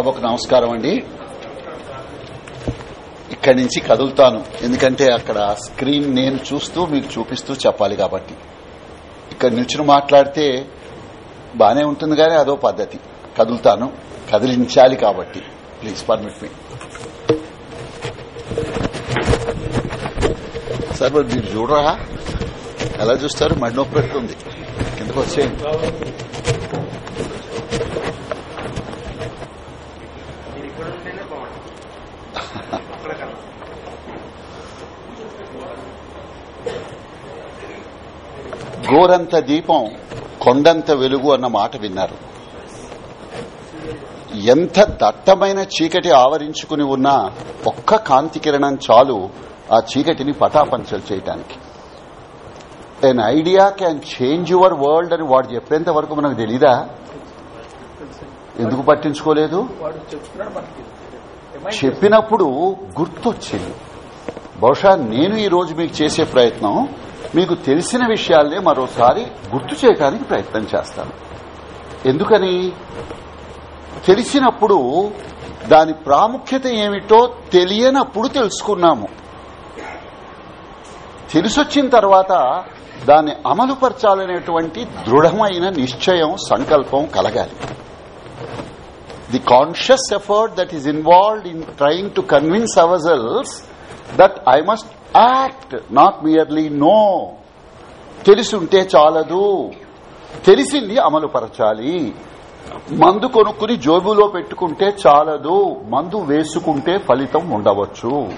సభకు నమస్కారం అండి. ఇక్కడి నుంచి కదులుతాను. ఎందుకంటే అక్కడ స్క్రీన్ నేను చూస్తూ మీకు చూపిస్తూ చెప్పాలి కాబట్టి. ఇక్కడ నిల్చుని మాట్లాడితే బానే ఉంటుంది కానీ అదో పద్ధతి. కదులుతాను. కదిలించాలి కాబట్టి. ప్లీజ్ పర్మిట్ మీ సార్ మరి మీరు చూడరా? ఎలా చూస్తారు? మడినొప్పి పెడుతుంది. కిందకు వచ్చేయండి. గోరంత దీపం కొండంత వెలుగు అన్న మాట విన్నారు. ఎంత దట్టమైన చీకటి ఆవరించుకుని ఉన్నా ఒక్క కాంతి కిరణం చాలు ఆ చీకటిని పటాపంచలు చేయటానికి. An idea can change your world అని వాడు చెప్పేంత వరకు మనకు తెలీదా? ఎందుకు పట్టించుకోలేదు? చెప్పినప్పుడు గుర్తొచ్చింది. బహుశా నేను ఈ రోజు మీకు చేసే ప్రయత్నం మీకు తెలిసిన విషయాలనే మరోసారి గుర్తు చేయడానికి ప్రయత్నం చేస్తాను. ఎందుకని? తెలిసినప్పుడు దాని ప్రాముఖ్యత ఏమిటో తెలియనప్పుడు తెలుసుకున్నాము. తెలిసొచ్చిన తర్వాత దాన్ని అమలుపరచాలనేటువంటి దృఢమైన నిశ్చయం సంకల్పం కలగాలి. The conscious effort that is involved in trying to convince our cells that I must act not merely know తెలిసుంటే చాలదు. తెలిసింది అమలుపరచాలి. మందు కొనుక్కుని జోబులో పెట్టుకుంటే చాలదు. మందు వేసుకుంటే ఫలితం ఉండవచ్చు.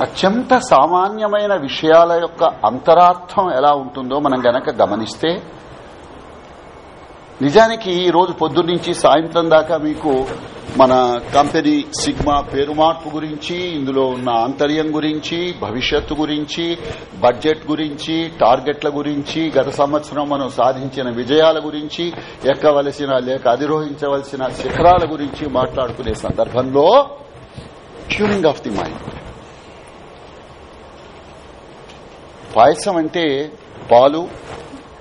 అత్యంత సామాన్యమైన విషయాల యొక్క అంతరార్థం ఎలా ఉంటుందో మనం గనక గమనిస్తే నిజానికి ఈ రోజు పొద్దున్నుంచి సాయంత్రం దాకా మీకు మన కంపెనీ సిగ్మా పేరు మార్పు గురించి ఇందులో ఉన్న ఆంతర్యం గురించి భవిష్యత్తు గురించి బడ్జెట్ గురించి టార్గెట్ల గురించి గత సంవత్సరం మనం సాధించిన విజయాల గురించి ఎక్కవలసిన లేక అధిరోహించవలసిన శిఖరాల గురించి మాట్లాడుకునే సందర్భంలో ట్యూనింగ్ ఆఫ్ ది మైండ్ పాయసం అంటే పాలు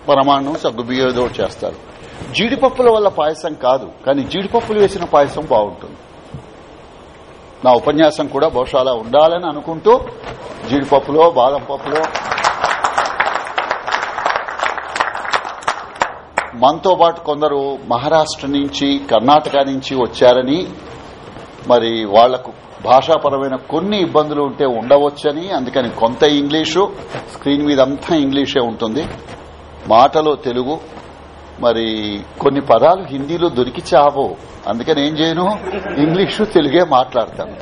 పరమాణం సగ్గుబియ్యతో చేస్తారు. జీడిపప్పుల వల్ల పాయసం కాదు కానీ జీడిపప్పులు వేసిన పాయసం బాగుంటుంది. నా ఉపన్యాసం కూడా బహుశా అలా ఉండాలని అనుకుంటూ జీడిపప్పులో బాదం పప్పులో మనతో పాటు కొందరు మహారాష్ట్ర నుంచి కర్ణాటక నుంచి వచ్చారని మరి వాళ్ళకు భాషాపరమైన కొన్ని ఇబ్బందులు ఉంటే ఉండవచ్చని అందుకని కొంత ఇంగ్లీషు స్క్రీన్ మీద అంతా ఇంగ్లీషే ఉంటుంది. మాటలో తెలుగు మరి కొన్ని పదాలు హిందీలో దొరికి చావో అందుకని ఏం చేయను ఇంగ్లీషు తెలుగే మాట్లాడతాను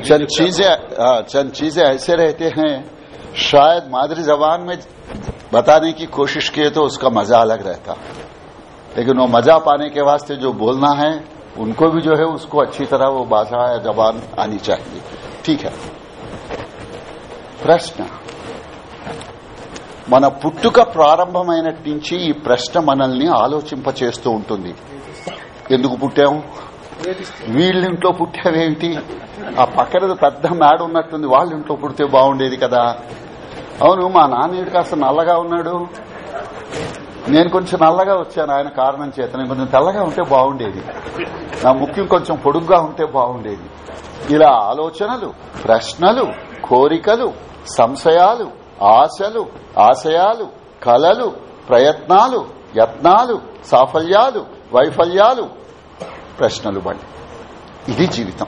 चंद चीजें चंद चीजें ऐसे रहते हैं शायद मादरी जबान में बताने की कोशिश किए तो उसका मजा अलग रहता लेकिन वो मजा पाने के वास्ते जो बोलना है उनको भी जो है उसको अच्छी तरह वो भाषा या जबान आनी चाहिए ठीक है ప్రశ్న మన పుట్టుక ప్రారంభమైనటి నుంచి ఈ ప్రశ్న మనల్ని ఆలోచింపచేస్తూ ఉంటుంది. ఎందుకు పుట్టాము వీళ్ళింట్లో పుట్టావేమిటి ఆ పక్కన పెద్ద మేడ ఉన్నట్టుంది వాళ్ళ ఇంట్లో పుడితే బాగుండేది కదా. అవును మా నాన్నయుడు కాస్త నల్లగా ఉన్నాడు. నేను కొంచెం నల్లగా వచ్చాను ఆయన కారణం చేత. నేను కొంచెం తెల్లగా ఉంటే బాగుండేది. నా ముఖ్యం కొంచెం పొడుగ్గా ఉంటే బాగుండేది. ఇలా ఆలోచనలు ప్రశ్నలు కోరికలు సంశయాలు ఆశలు ఆశయాలు కలలు ప్రయత్నాలు యత్నాలు సాఫల్యాలు వైఫల్యాలు ప్రశ్నలు బండి. ఇది జీవితం.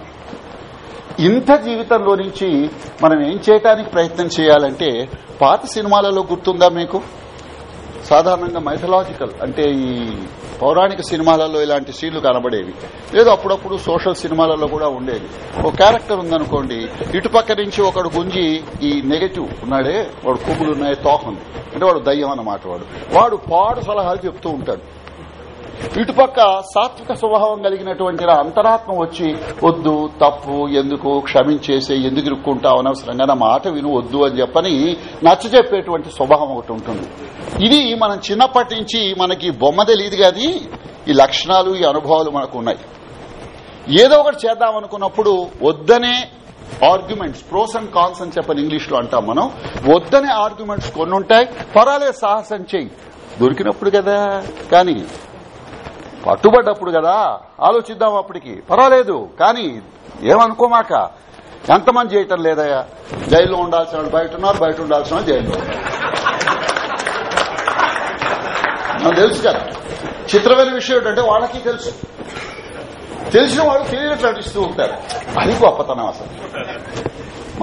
ఇంత జీవితంలో నుంచి మనం ఏం చేయటానికి ప్రయత్నం చేయాలంటే పాత సినిమాలలో గుర్తుందా మీకు? సాధారణంగా మైథలాజికల్ అంటే ఈ పౌరాణిక సినిమాలలో ఇలాంటి సీన్లు కనబడేవి. లేదు అప్పుడప్పుడు సోషల్ సినిమాలలో కూడా ఉండేది ఒక క్యారెక్టర్ ఉందనుకోండి ఇటుపక్క నుంచి ఒకడు గుంజి ఈ నెగటివ్ ఉన్నాడే వాడు కొమ్ములు ఉన్నాయి తోక ఉంది. అంటే వాడు దయ్యం అన్నమాట వాడు. వాడు పాడు సలహాలు చెప్తూ ఉంటాడు. ఇటుపక్క సాత్విక స్వభావం కలిగినటువంటి అంతరాత్మ వచ్చి వద్దు తప్పు ఎందుకు క్షమించేసే ఎందుకు ఇరుక్కుంటావు అనవసరంగా నా మాట విను వద్దు అని చెప్పని నచ్చ చెప్పేటువంటి స్వభావం ఒకటి ఉంటుంది. ఇది మనం చిన్నప్పటి నుంచి మనకి బొమ్మ తెలియదు కానీ ఈ లక్షణాలు ఈ అనుభవాలు మనకు ఉన్నాయి. ఏదో ఒకటి చేద్దాం అనుకున్నప్పుడు వద్దనే ఆర్గ్యుమెంట్స్ ప్రోస్ అండ్ కాన్స్ అని చెప్పని ఇంగ్లీష్లో అంటాం మనం. వద్దనే ఆర్గ్యుమెంట్స్ కొన్ని ఉంటాయి పర్వాలేదు సాహసం చెయ్యి. దొరికినప్పుడు కదా. కానీ పట్టుబడ్డప్పుడు కదా ఆలోచిద్దాం అప్పటికి. పర్వాలేదు కానీ ఏమనుకోమాక ఎంతమంది చేయటం లేదయ్యా? జైల్లో ఉండాల్సిన వాళ్ళు బయట ఉన్నారు బయట ఉండాల్సిన వాళ్ళు జైల్లో నాకు తెలుసు కదా. చిత్రమైన విషయం ఏంటంటే వాళ్ళకి తెలుసు. తెలిసిన వాళ్ళు తెలియనట్లు నటిస్తూ ఉంటారు. అది గొప్పతనం అసలు.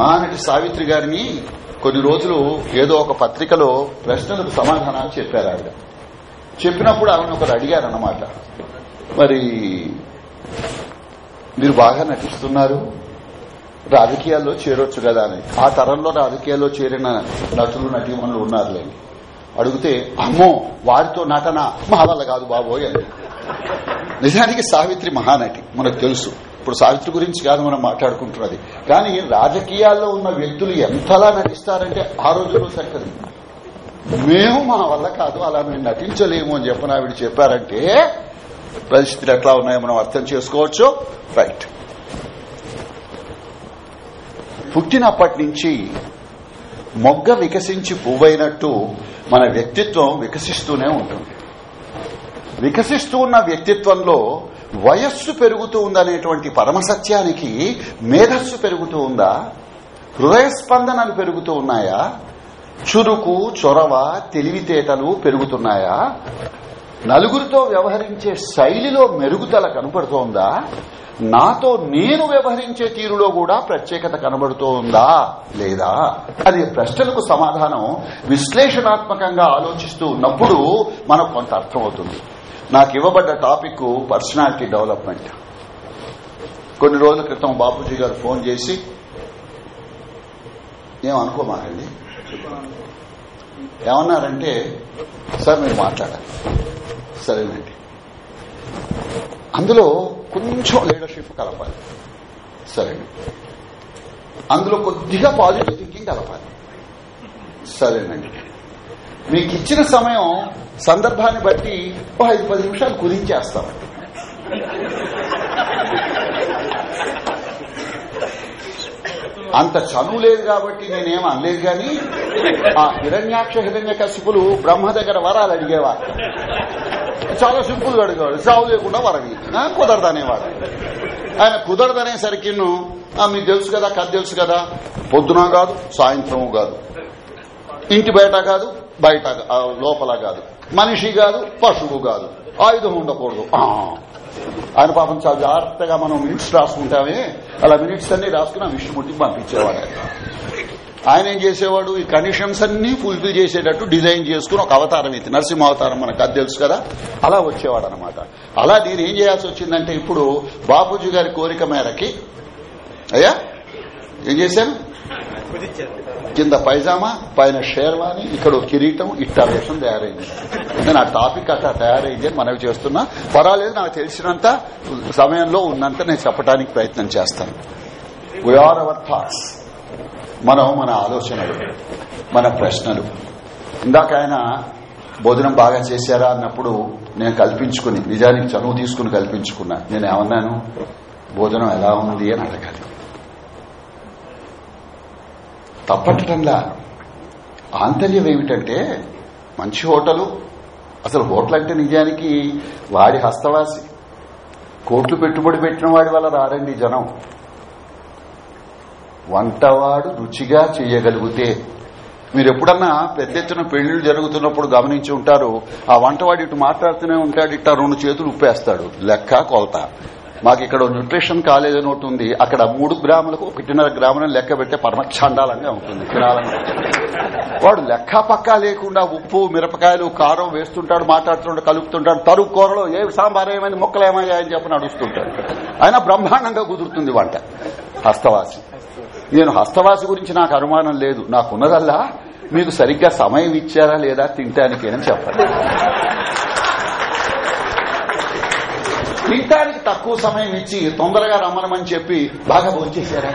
మహానటి సావిత్రి గారిని కొన్ని రోజులు ఏదో ఒక పత్రికలో ప్రశ్నలకు సమాధానాలు చెప్పారు ఆవిడ. చెప్పినప్పుడు ఆమెను ఒకరు అడిగారు అన్నమాట మరి మీరు బాగా నటిస్తున్నారు రాజకీయాల్లో చేరొచ్చు కదా అని. ఆ తరంలో రాజకీయాల్లో చేరిన నటులు నటీమణులు ఉన్నారులేండి అడిగితే అమ్మో వారితో నటన మా వల్ల కాదు బాబోయ్ అని. నిజానికి సావిత్రి మహానటి మనకు తెలుసు. ఇప్పుడు సావిత్రి గురించి కాదు మనం మాట్లాడుకుంటున్నది. కానీ రాజకీయాల్లో ఉన్న వ్యక్తులు ఎంతలా నటిస్తారంటే ఆ రోజుల్లో సరికదు మేము మా వల్ల కాదు అలా మేము నటించలేము అని చెప్పిన ఆవిడ చెప్పారంటే పరిస్థితులు ఎట్లా ఉన్నాయో మనం అర్థం చేసుకోవచ్చు. రైట్ పుట్టినప్పటి నుంచి మొగ్గ వికసించి పువ్వైనట్టు మన వ్యక్తిత్వం వికసిస్తూనే ఉంటుంది. వికసిస్తూ ఉన్న వ్యక్తిత్వంలో వయస్సు పెరుగుతూ ఉందనేటువంటి పరమసత్యానికి మేధస్సు పెరుగుతూ ఉందా? హృదయ స్పందనలు పెరుగుతూ ఉన్నాయా? చురుకు చొరవ తెలివితేటలు పెరుగుతున్నాయా? నలుగురితో వ్యవహరించే శైలిలో మెరుగుదల కనబడుతోందా నాతో నేను వ్యవహరించే తీరులో కూడా ప్రత్యేకత కనబడుతోందా లేదా? అది ప్రశ్నలకు సమాధానం విశ్లేషణాత్మకంగా ఆలోచిస్తూ ఉన్నప్పుడు మనకు కొంత అర్థమవుతుంది. నాకు ఇవ్వబడ్డ టాపిక్ పర్సనాలిటీ డెవలప్మెంట్. కొన్ని రోజుల క్రితం బాపూజీ గారు ఫోన్ చేసి ఏమనుకోమాకండి? ఏమన్నారంటే సార్ మీరు మాట్లాడాలి. సరేనండి. అందులో కొంచెం లీడర్షిప్ కలపాలి. సరేనండి. అందులో కొద్దిగా పాజిటివ్ థింకింగ్ కలపాలి. సరేనండి. మీకు ఇచ్చిన సమయం సందర్భాన్ని బట్టి ఓ ఐదు పది నిమిషాలు కుదించేస్తామండి. అంత చనువు లేదు కాబట్టి నేనేం అనలేదు కానీ ఆ హిరణ్యాక్ష హిరణ్య కశిపులు బ్రహ్మ దగ్గర వరాలు అడిగేవారు చాలా సింపుల్గా అడిగేవాడు. చావు లేకుండా వరవి కుదరదనేవాడు. ఆయన కుదరదనేసరికి మీకు తెలుసు కదా కథ తెలుసు కదా. పొద్దున కాదు సాయంత్రం కాదు. ఇంటి బయట కాదు బయట లోపల కాదు. మనిషి కాదు పశువు కాదు. ఆయుధం ఉండకూడదు. ఆయన పాపం చాలా జాగ్రత్తగా మనం మినిట్స్ రాసుకుంటామే. అలా మినిట్స్ అన్ని రాసుకుని ఆ విష్ణుమూర్తికి పంపించేవాడు ఆయన. ఆయన ఏం చేసేవాడు? ఈ కండిషన్స్ అన్ని ఫుల్ఫిల్ చేసేటట్టు డిజైన్ చేసుకుని ఒక అవతారం ఇది నరసింహ అవతారం మనకు అది తెలుసు కదా? అలా వచ్చేవాడు అనమాట అలా నేను ఏం చేయాల్సి వచ్చిందంటే ఇప్పుడు బాపూజీ గారి కోరిక మేరకి అయ్యా? ఏం చేశాను కింద పైజామా పైన షేర్వాణి ఇక్కడ కిరీటం ఇట్టా వేషం తయారైంది. నేను ఆ టాపిక్ అట్లా తయారైంది అని మనవి చేస్తున్నా. పర్వాలేదు నాకు తెలిసినంత సమయంలో ఉన్నంత నేను చెప్పడానికి ప్రయత్నం చేస్తాను. వీఆర్ అవర్ థాట్స్ మనం మన ఆలోచనలు మన ప్రశ్నలు. ఇందాక ఆయన భోజనం బాగా చేశారా అన్నప్పుడు నేను కల్పించుకుని నిజానికి చనువు తీసుకుని కల్పించుకున్నా. నేను ఏమన్నాను? భోజనం ఎలా ఉంది అని అడగాలి. తప్పట్టడంలా ఆంతర్యం ఏమిటంటే మంచి హోటలు అసలు హోటల్ అంటే నిజానికి వాడి హస్తవాసి. కోట్లు పెట్టుబడి పెట్టిన వాడి వల్ల రారండి జనం. వంటవాడు రుచిగా చేయగలిగితే మీరు ఎప్పుడన్నా పెద్ద ఎత్తున పెళ్ళిళ్ళు జరుగుతున్నప్పుడు గమనించి ఉంటారు ఆ వంటవాడు ఇటు మాట్లాడుతూనే ఉంటాడు ఇట్టా రెండు చేతులు ఉప్పేస్తాడు లెక్క కొలత. మాకు ఇక్కడ న్యూట్రిషన్ కాలేజ్ అని ఒకటి ఉంది. అక్కడ మూడు గ్రాములకు ఒకటిన్నర గ్రాములను లెక్క పెట్టే పరమఛాండాలంగా ఉంటుంది. తినాలని. వాడు లెక్క పక్కా లేకుండా ఉప్పు మిరపకాయలు కారం వేస్తుంటాడు మాట్లాడుతుంటాడు కలుపుతుంటాడు. తరుగు కూరలో ఏ సాంబార్ ఏమైంది మొక్కలు ఏమయ్యా అని చెప్పని అడుస్తుంటాడు ఆయన బ్రహ్మాండంగా కుదురుతుంది వంట. హస్తవాసి. నేను హస్తవాసి గురించి నాకు అనుమానం లేదు. నాకున్నదల్లా మీకు సరిగ్గా సమయం ఇచ్చారా లేదా తింటానికి అని చెప్పండి. తింటానికి తక్కువ సమయం ఇచ్చి తొందరగా రమ్మనమని చెప్పి బాగా భోంచేశారా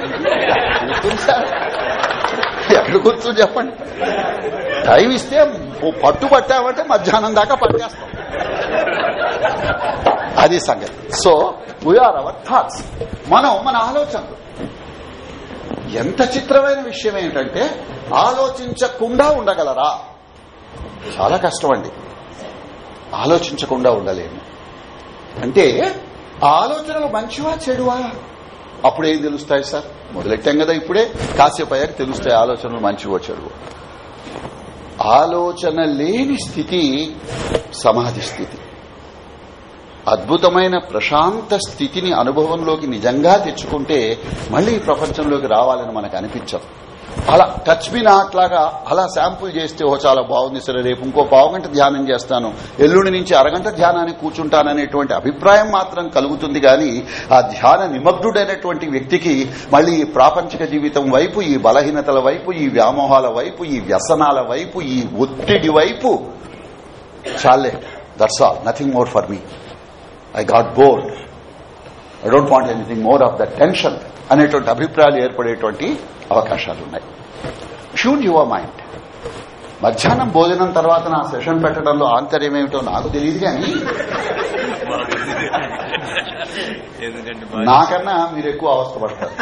ఎక్కడ కూర్చొని చెప్పండి. టైం ఇస్తే పట్టు పట్టామంటే మధ్యాహ్నం దాకా పట్టేస్తాం. అది సంగతి. సో వీఆర్ అవర్ థాట్స్ మనం మన ఆలోచనలు. ఎంత చిత్రమైన విషయం ఏంటంటే ఆలోచించకుండా ఉండగలరా? చాలా కష్టం అండి ఆలోచించకుండా ఉండలేము. అంటే ఆలోచనలు మంచివా చెడువా? అప్పుడేం తెలుస్తాయి సార్? మొదలెట్టాం కదా ఇప్పుడే. కాసేపు అయ్యాక తెలుస్తాయి ఆలోచనలు మంచివో చెడువో. ఆలోచన లేని స్థితి సమాధి స్థితి. అద్భుతమైన ప్రశాంత స్థితిని అనుభవంలోకి నిజంగా తెచ్చుకుంటే మళ్ళీ ప్రపంచంలోకి రావాలని మనకు అనిపించదు. అలా టచ్ మీ నాట్ లాగా అలా శాంపుల్ చేస్తే ఓ చాలా బాగుంది సరే రేపు ఇంకో పావుగంట ధ్యానం చేస్తాను. ఎల్లుండి నుంచి అరగంట ధ్యానానికి కూర్చుంటాననేటువంటి అభిప్రాయం మాత్రం కలుగుతుంది గాని ఆ ధ్యాన నిమగ్నుడైనటువంటి వ్యక్తికి మళ్ళీ ఈ ప్రాపంచిక జీవితం వైపు ఈ బలహీనతల వైపు ఈ వ్యామోహాల వైపు ఈ వ్యసనాల వైపు ఈ ఒత్తిడి వైపు. చాలే that's all nothing more for me I got bored I don't want anything more of the tension అనేటువంటి అభిప్రాయాలు ఏర్పడేటువంటి అవకాశాలు ఉన్నాయి షూన్ యువర్ మైండ్ మధ్యాహ్నం భోజనం తర్వాత నా సెషన్ పెట్టడంలో ఆంతర్యం ఏమిటో నాకు తెలియదు కానీ నాకన్నా మీరు ఎక్కువ అవస్థపడతారు.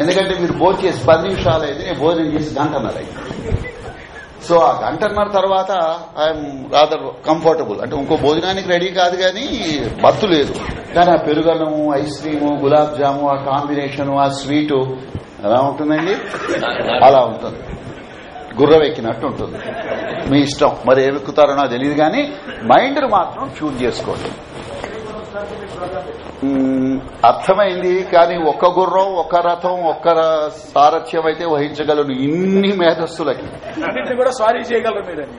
ఎందుకంటే మీరు భోజనం చేసి పది నిమిషాలు అయితే నేను భోజనం చేసి గంటన్నర సో ఆ గంటన్నర తర్వాత ఐఎమ్ రాదర్ కంఫర్టబుల్ అంటే ఇంకో భోజనానికి రెడీ కాదు కానీ మత్తు లేదు. కానీ ఆ పెరుగన్నము ఐస్ క్రీము గులాబ్ జాము ఆ కాంబినేషన్ ఆ స్వీటు ఎలా ఉంటుందండి? అలా ఉంటుంది. గుర్రం ఎక్కినట్టు ఉంటుంది. మీ ఇష్టం. మరి ఏమెక్కుతారో నాకు తెలియదు కానీ మైండ్ మాత్రం ట్యూన్ చేసుకోండి. అర్థమైంది కానీ ఒక్క గుర్రం ఒక్క రథం ఒక్క సారథ్యం అయితే వహించగలను ఇన్ని మేధస్సులకి. కూడా సారీ చేయగలరు మీరని.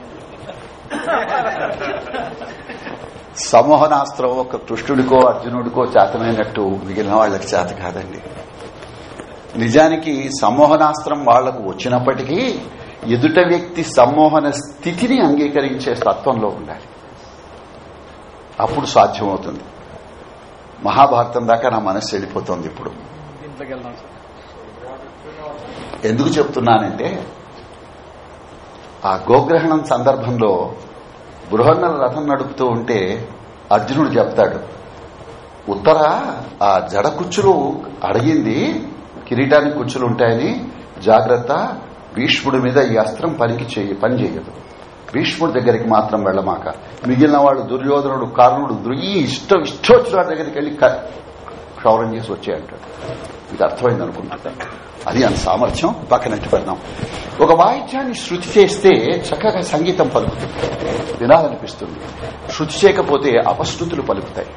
సమోహనాస్త్రం ఒక కృష్ణుడికో అర్జునుడికో చేతనైనట్టు మిగిలిన వాళ్ళకి చేత కాదండి. నిజానికి సమ్మోహనాస్త్రం వాళ్ళకు వచ్చినప్పటికీ ఎదుట వ్యక్తి సమ్మోహన స్థితిని అంగీకరించే తత్వంలో ఉండాలి. అప్పుడు సాధ్యమవుతుంది. మహాభారతం దాకా నా మనస్సు వెళ్ళిపోతుంది ఇప్పుడు. ఎందుకు చెప్తున్నానంటే ఆ గోగ్రహణం సందర్భంలో బృహన్నల రథం నడుపుతూ ఉంటే అర్జునుడు చెప్తాడు ఉత్తర ఆ జడ కుచ్చులు అడిగింది కిరీటానికి కుచ్చులు ఉంటాయని జాగ్రత్త భీష్ముడి మీద ఈ అస్త్రం పనికి చేయ పని చేయదు భీష్ముడి దగ్గరికి మాత్రం వెళ్ళమాక. మిగిలిన వాళ్ళు దుర్యోధనుడు కర్ణుడు దృ- ఈ ఇష్టం ఇష్టొచ్చిన దగ్గరికి వెళ్ళి క్షౌరం చేసి వచ్చాయంటాడు. ఇది అర్థమైంది అనుకుంటున్నాను అది అంత సామర్థ్యం పక్కనట్టు పెడదాం. ఒక వాయిద్యాన్ని శృతి చేస్తే చక్కగా సంగీతం పలుకుతుంది. వినాలనిపిస్తుంది. శృతి చేయకపోతే అపశృతులు పలుకుతాయి.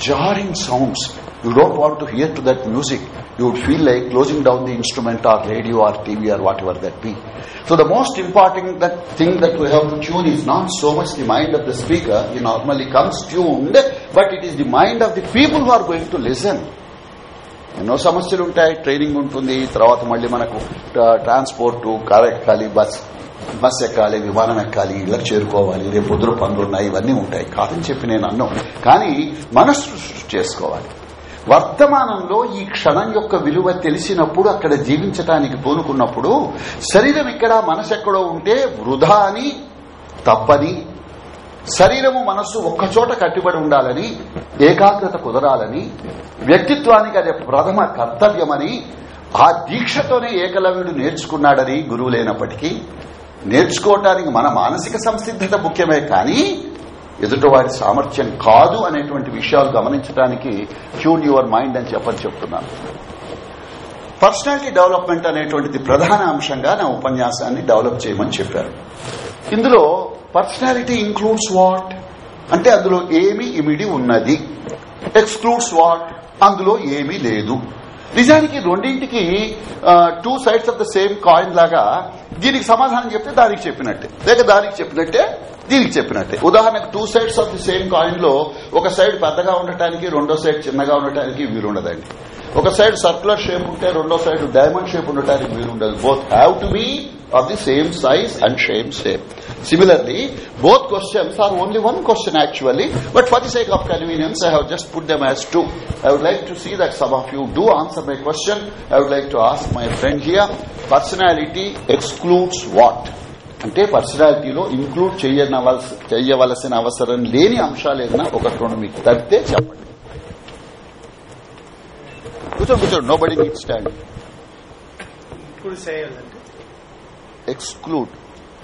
Jarring sounds you don't want to hear to that music you would feel like closing down the instrument or radio or TV or whatever that be so the most important that thing that we have to tune is not so much the mind of the speaker he normally comes tuned but it is the mind of the people who are going to listen ఎన్నో సమస్యలు ఉంటాయి training ఉంటుంది. తర్వాత మళ్ళీ మనకు ట్రా- transport car ఎక్కాలి bus. Bus ఎక్కాలి విమానం ఎక్కాలి ఇళ్ళకి చేరుకోవాలి రేపు పొద్దున పనులున్నాయి ఇవన్నీ ఉంటాయి. కాదని చెప్పి నేను అన్నాం. కానీ మనస్సు చేసుకోవాలి. వర్తమానంలో ఈ క్షణం యొక్క విలువ తెలిసినప్పుడు అక్కడ జీవించటానికి పూనుకున్నప్పుడు శరీరం ఇక్కడ మనసు ఎక్కడో ఉంటే వృధా అని తప్పని శరీరము మనస్సు ఒక్కచోట కట్టుబడి ఉండాలని ఏకాగ్రత కుదరాలని వ్యక్తిత్వానికి అది ప్రథమ కర్తవ్యమని ఆ దీక్షతోనే ఏకలవ్యుడు నేర్చుకున్నాడని గురువు లేనప్పటికీ నేర్చుకోవటానికి మన మానసిక సంసిద్ధత ముఖ్యమే కానీ ఎదుటివాడి సామర్థ్యం కాదు అనేటువంటి విషయాలు గమనించడానికి ట్యూన్ యువర్ మైండ్ అని చెప్పని చెప్తున్నాను. పర్సనాలిటీ డెవలప్మెంట్ అనేటువంటిది ప్రధాన అంశంగా నా ఉపన్యాసాన్ని డెవలప్ చేయమని చెప్పారు. ఇందులో పర్సనాలిటీ ఇంక్లూడ్స్ వాట్ అంటే అందులో ఏమి ఇమిడి ఉన్నది. ఎక్స్క్లూడ్స్ వాట్ అందులో ఏమీ లేదు. నిజానికి రెండింటికి two sides of the same coin లాగా దీనికి సమాధానం చెప్తే దానికి చెప్పినట్టే. లేక దానికి చెప్పినట్టే దీనికి చెప్పినట్టే. ఉదాహరణకు టూ సైడ్స్ ఆఫ్ ది సేమ్ కాయిన్లో ఒక సైడ్ పెద్దగా ఉండటానికి రెండో సైడ్ చిన్నగా ఉండటానికి వీలుండదండి. ఒక సైడ్ సర్క్యులర్ షేప్ ఉంటే రెండో సైడ్ డైమండ్ షేప్ ఉండటానికి వీలుండదు. Both have to be of the same size and same shape similarly both questions are only one question actually but for the sake of convenience i have just put them as two i would like to see that some of you do answer my question i would like to ask my friend here personality excludes what అంటే పర్సనాలిటీలో include చేయనవలసి చేయవలసిన అవసరం లేని అంశాలు ఏదైనా ఒకటి రెండు మీకు తప్పితే చెప్పండి కూర్చోండి కూర్చోండి nobody need stand exclude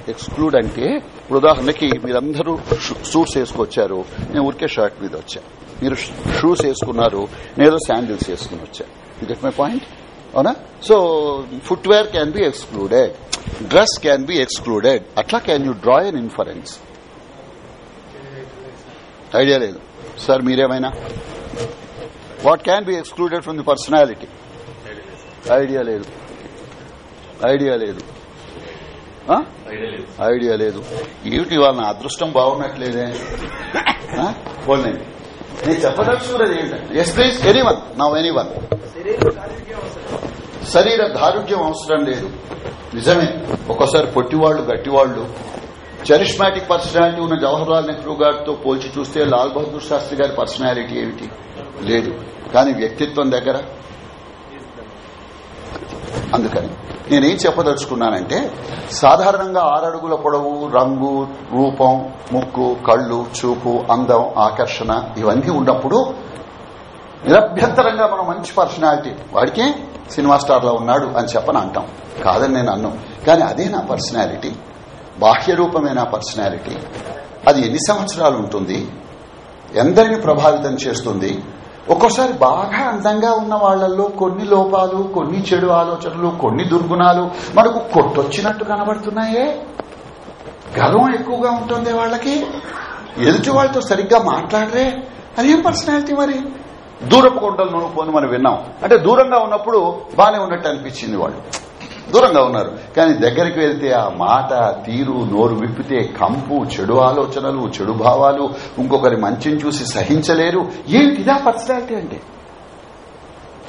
exclude అంటే ఇప్పుడు ఉదాహరణకి మీరందరూ సూట్స్ వేసుకొచ్చారు. నేను ఊరికే షర్ట్ మీద వచ్చా. మీరు షూస్ వేసుకున్నారు. నేదో శాండిల్స్ వేసుకుని వచ్చా. గెట్ మై పాయింట్ అవునా? So footwear can be excluded dress can be excluded అట్లా can you draw an inference idea లేదు. సార్ మీరేమైనా? What can be excluded from the personality idea లేదు. ఐడియా లేదు. ఐడియా లేదు. ఏమిటి వాళ్ళ నా అదృష్టం బాగున్నట్లేదే? పోలేండి నేను చెప్పదలుచుకున్నది ఏంటంటే ఎస్ ప్లీజ్ ఎనీ వన్ నా ఎనీ వన్ శరీర దారుఢ్యం అవసరం లేదు. నిజమే. ఒక్కోసారి పొట్టివాళ్ళు గట్టివాళ్ళు చరిష్మాటిక్ పర్సనాలిటీ ఉన్న జవహర్లాల్ నెహ్రూ గారితో పోల్చి చూస్తే లాల్ బహదూర్ శాస్త్రి గారి పర్సనాలిటీ ఏమిటి? లేదు. కానీ వ్యక్తిత్వం దగ్గర? అందుకని. నేనేం చెప్పదలుచుకున్నానంటే సాధారణంగా ఆరడుగుల పొడవు రంగు రూపం ముక్కు కళ్ళు చూపు అందం ఆకర్షణ ఇవన్నీ ఉన్నప్పుడు నిరభ్యంతరంగా మనం మంచి పర్సనాలిటీ వాడికే సినిమా స్టార్లో ఉన్నాడు అని చెప్పని అంటాం. కాదని నేను అన్ను. కానీ అదే నా పర్సనాలిటీ. బాహ్య రూపమే నా పర్సనాలిటీ. అది ఎన్ని సంవత్సరాలు ఉంటుంది? ఎందరిని ప్రభావితం చేస్తుంది? ఒక్కోసారి బాగా అందంగా ఉన్న వాళ్ళలో కొన్ని లోపాలు కొన్ని చెడు ఆలోచనలు కొన్ని దుర్గుణాలు మనకు కొట్టొచ్చినట్టు కనబడుతున్నాయే. గర్వం ఎక్కువగా ఉంటుంది వాళ్ళకి? ఎదుటి వాళ్ళతో సరిగ్గా మాట్లాడరే? అదేం పర్సనాలిటీ మరి? దూరపు కొండలు నూనుకోని మనం విన్నాం. అంటే దూరంగా ఉన్నప్పుడు బానే ఉన్నట్టు అనిపించింది వాళ్ళు. దూరంగా ఉన్నారు. కానీ దగ్గరికి వెళ్తే ఆ మాట తీరు నోరు విప్పితే కంపు చెడు ఆలోచనలు చెడు భావాలు ఇంకొకరి మంచిని చూసి సహించలేరు. ఏంటిదా పర్సనాలిటీ అంటే?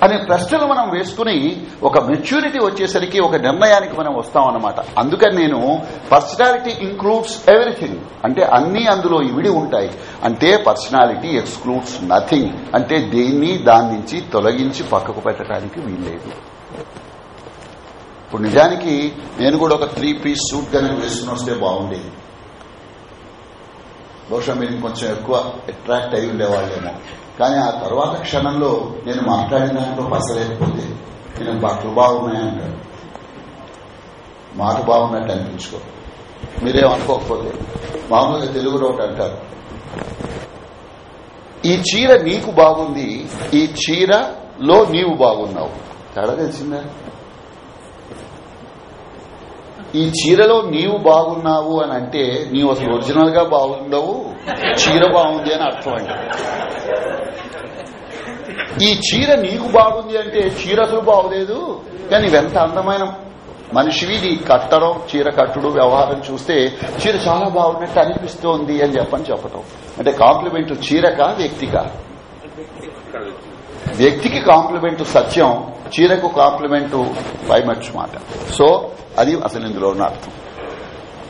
అనే ప్రశ్నలు మనం వేసుకుని ఒక మెచ్యూరిటీ వచ్చేసరికి ఒక నిర్ణయానికి మనం వస్తాం అన్నమాట అందుకని నేను పర్సనాలిటీ ఇంక్లూడ్స్ ఎవ్రీథింగ్. అంటే అన్ని అందులో ఇవిడి ఉంటాయి. అంటే పర్సనాలిటీ ఎక్స్క్లూడ్స్ నథింగ్. అంటే దేన్ని దాని నుంచి తొలగించి పక్కకు పెట్టడానికి వీల్లేదు. ఇప్పుడు నిజానికి నేను కూడా ఒక త్రీ పీస్ సూట్ కనుక వేసుకుని వస్తే బాగుండేది. బహుశా మీరు కొంచెం ఎక్కువ అట్రాక్ట్ అయి ఉండేవాళ్ళేమో. కానీ ఆ తర్వాత క్షణంలో నేను మాట్లాడిన దాంట్లో పసలేకపోతే నేను బట్టలు బాగున్నాయంటాడు మాట బాగున్నట్టు అనిపించుకో. మీరేం అనుకోకపోతే మామూలుగా తెలుగులో ఒకటి అంటారు. ఈ చీర నీకు బాగుంది ఈ చీరలో నీవు బాగున్నావు. తేడా తెలిసిందా? ఈ చీరలో నీవు బాగున్నావు అని అంటే నీవు అసలు ఒరిజినల్గా బాగుండవు. చీర బాగుంది అని అర్థం అంటే ఈ చీర నీకు బాగుంది అంటే చీర అసలు బాగులేదు. కానీ ఇవెంత అందమైన మనిషివి. నీ కట్టడం చీర కట్టుడు వ్యవహారం చూస్తే చీర చాలా బాగున్నట్టు అనిపిస్తోంది అని చెప్పని చెప్పటం. అంటే కాంప్లిమెంట్ చీరక వ్యక్తిగా వ్యక్తికి కాంప్లిమెంట్ సత్యం చీరకు కాంప్లిమెంట్ పైమర్చి మాట. సో అది అసలు ఇందులో ఉన్న అర్థం.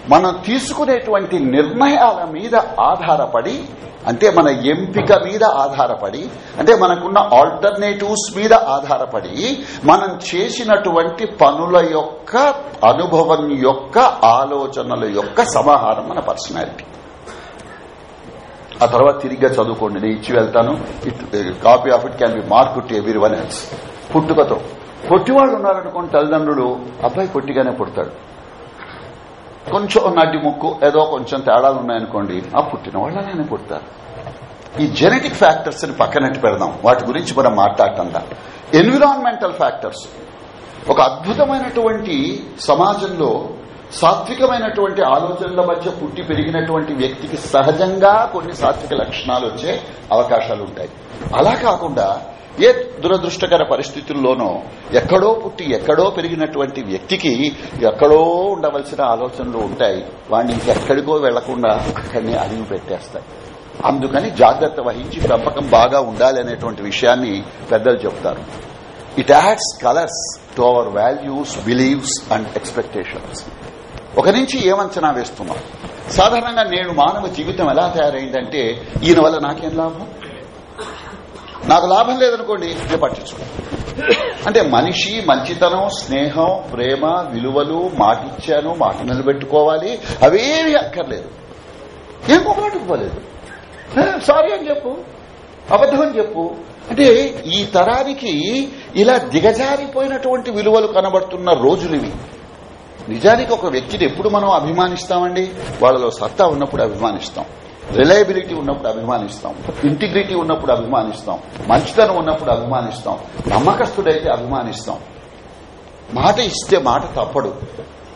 మనం తీసుకునేటువంటి నిర్ణయాల మీద ఆధారపడి అంటే మన ఎంపిక మీద ఆధారపడి అంటే మనకున్న ఆల్టర్నేటివ్స్ మీద ఆధారపడి మనం చేసినటువంటి పనుల యొక్క అనుభవం యొక్క ఆలోచనల యొక్క సమాహారం మన పర్సనాలిటీ ఆ తర్వాత తిరిగ్గా చదువుకోండి. నేను ఇచ్చి వెళ్తాను. Copy of it can be mark to every one else. పుట్టుకతో. పొట్టివాళ్ళు ఉన్నారనుకోండి తల్లిదండ్రులు అబ్బాయి పొట్టిగానే పుడతాడు. కొంచెం నడ్డి ముక్కు ఏదో కొంచెం తేడాలు ఉన్నాయనుకోండి ఆ పుట్టిన వాళ్ళనే పుడతారు. ఈ జెనెటిక్ ఫ్యాక్టర్స్ని పక్కనట్టు పెడదాం. వాటి గురించి మనం మాట్లాడటందా ఎన్విరాన్మెంటల్ ఫ్యాక్టర్స్. ఒక అద్భుతమైనటువంటి సమాజంలో సాత్వికమైనటువంటి ఆలోచనల మధ్య పుట్టి పెరిగినటువంటి వ్యక్తికి సహజంగా కొన్ని సాత్విక లక్షణాలు వచ్చే అవకాశాలు ఉంటాయి. అలా కాకుండా ఏ దురదృష్టకర పరిస్థితుల్లోనో ఎక్కడో పుట్టి ఎక్కడో పెరిగినటువంటి వ్యక్తికి ఎక్కడో ఉండవలసిన ఆలోచనలు ఉంటాయి. వాడిని ఇంకెక్కడికో వెళ్ళకుండా అక్కడిని అడిగి పెట్టేస్తాయి. అందుకని జాగ్రత్త వహించి పెంపకం బాగా ఉండాలి అనేటువంటి విషయాన్ని పెద్దలు చెప్తారు. It adds colours to our values beliefs and expectations ఒక నుంచి ఏమంచనా వేస్తున్నాం సాధారణంగా నేను మానవ జీవితం ఎలా తయారైందంటే ఈయన వల్ల నాకేం లాభం? నాకు లాభం లేదనుకోండి నేను పట్టించు అంటే మనిషి మంచితనం స్నేహం ప్రేమ విలువలు మాటిచ్చాను మాట నిలబెట్టుకోవాలి అవేవి అక్కర్లేదు. ఏం పోలేదు? సారీ అని చెప్పు అబద్ధం అని చెప్పు. అంటే ఈ తరానికి ఇలా దిగజారిపోయినటువంటి విలువలు కనబడుతున్న రోజులు ఇవి నిజానికి ఒక వ్యక్తిని ఎప్పుడు మనం అభిమానిస్తామండి? వాళ్ళలో సత్తా ఉన్నప్పుడు అభిమానిస్తాం. రిలయబిలిటీ ఉన్నప్పుడు అభిమానిస్తాం. ఇంటిగ్రిటీ ఉన్నప్పుడు అభిమానిస్తాం. మంచితనం ఉన్నప్పుడు అభిమానిస్తాం. నమ్మకస్తుడైతే అభిమానిస్తాం. మాట ఇస్తే మాట తప్పడు.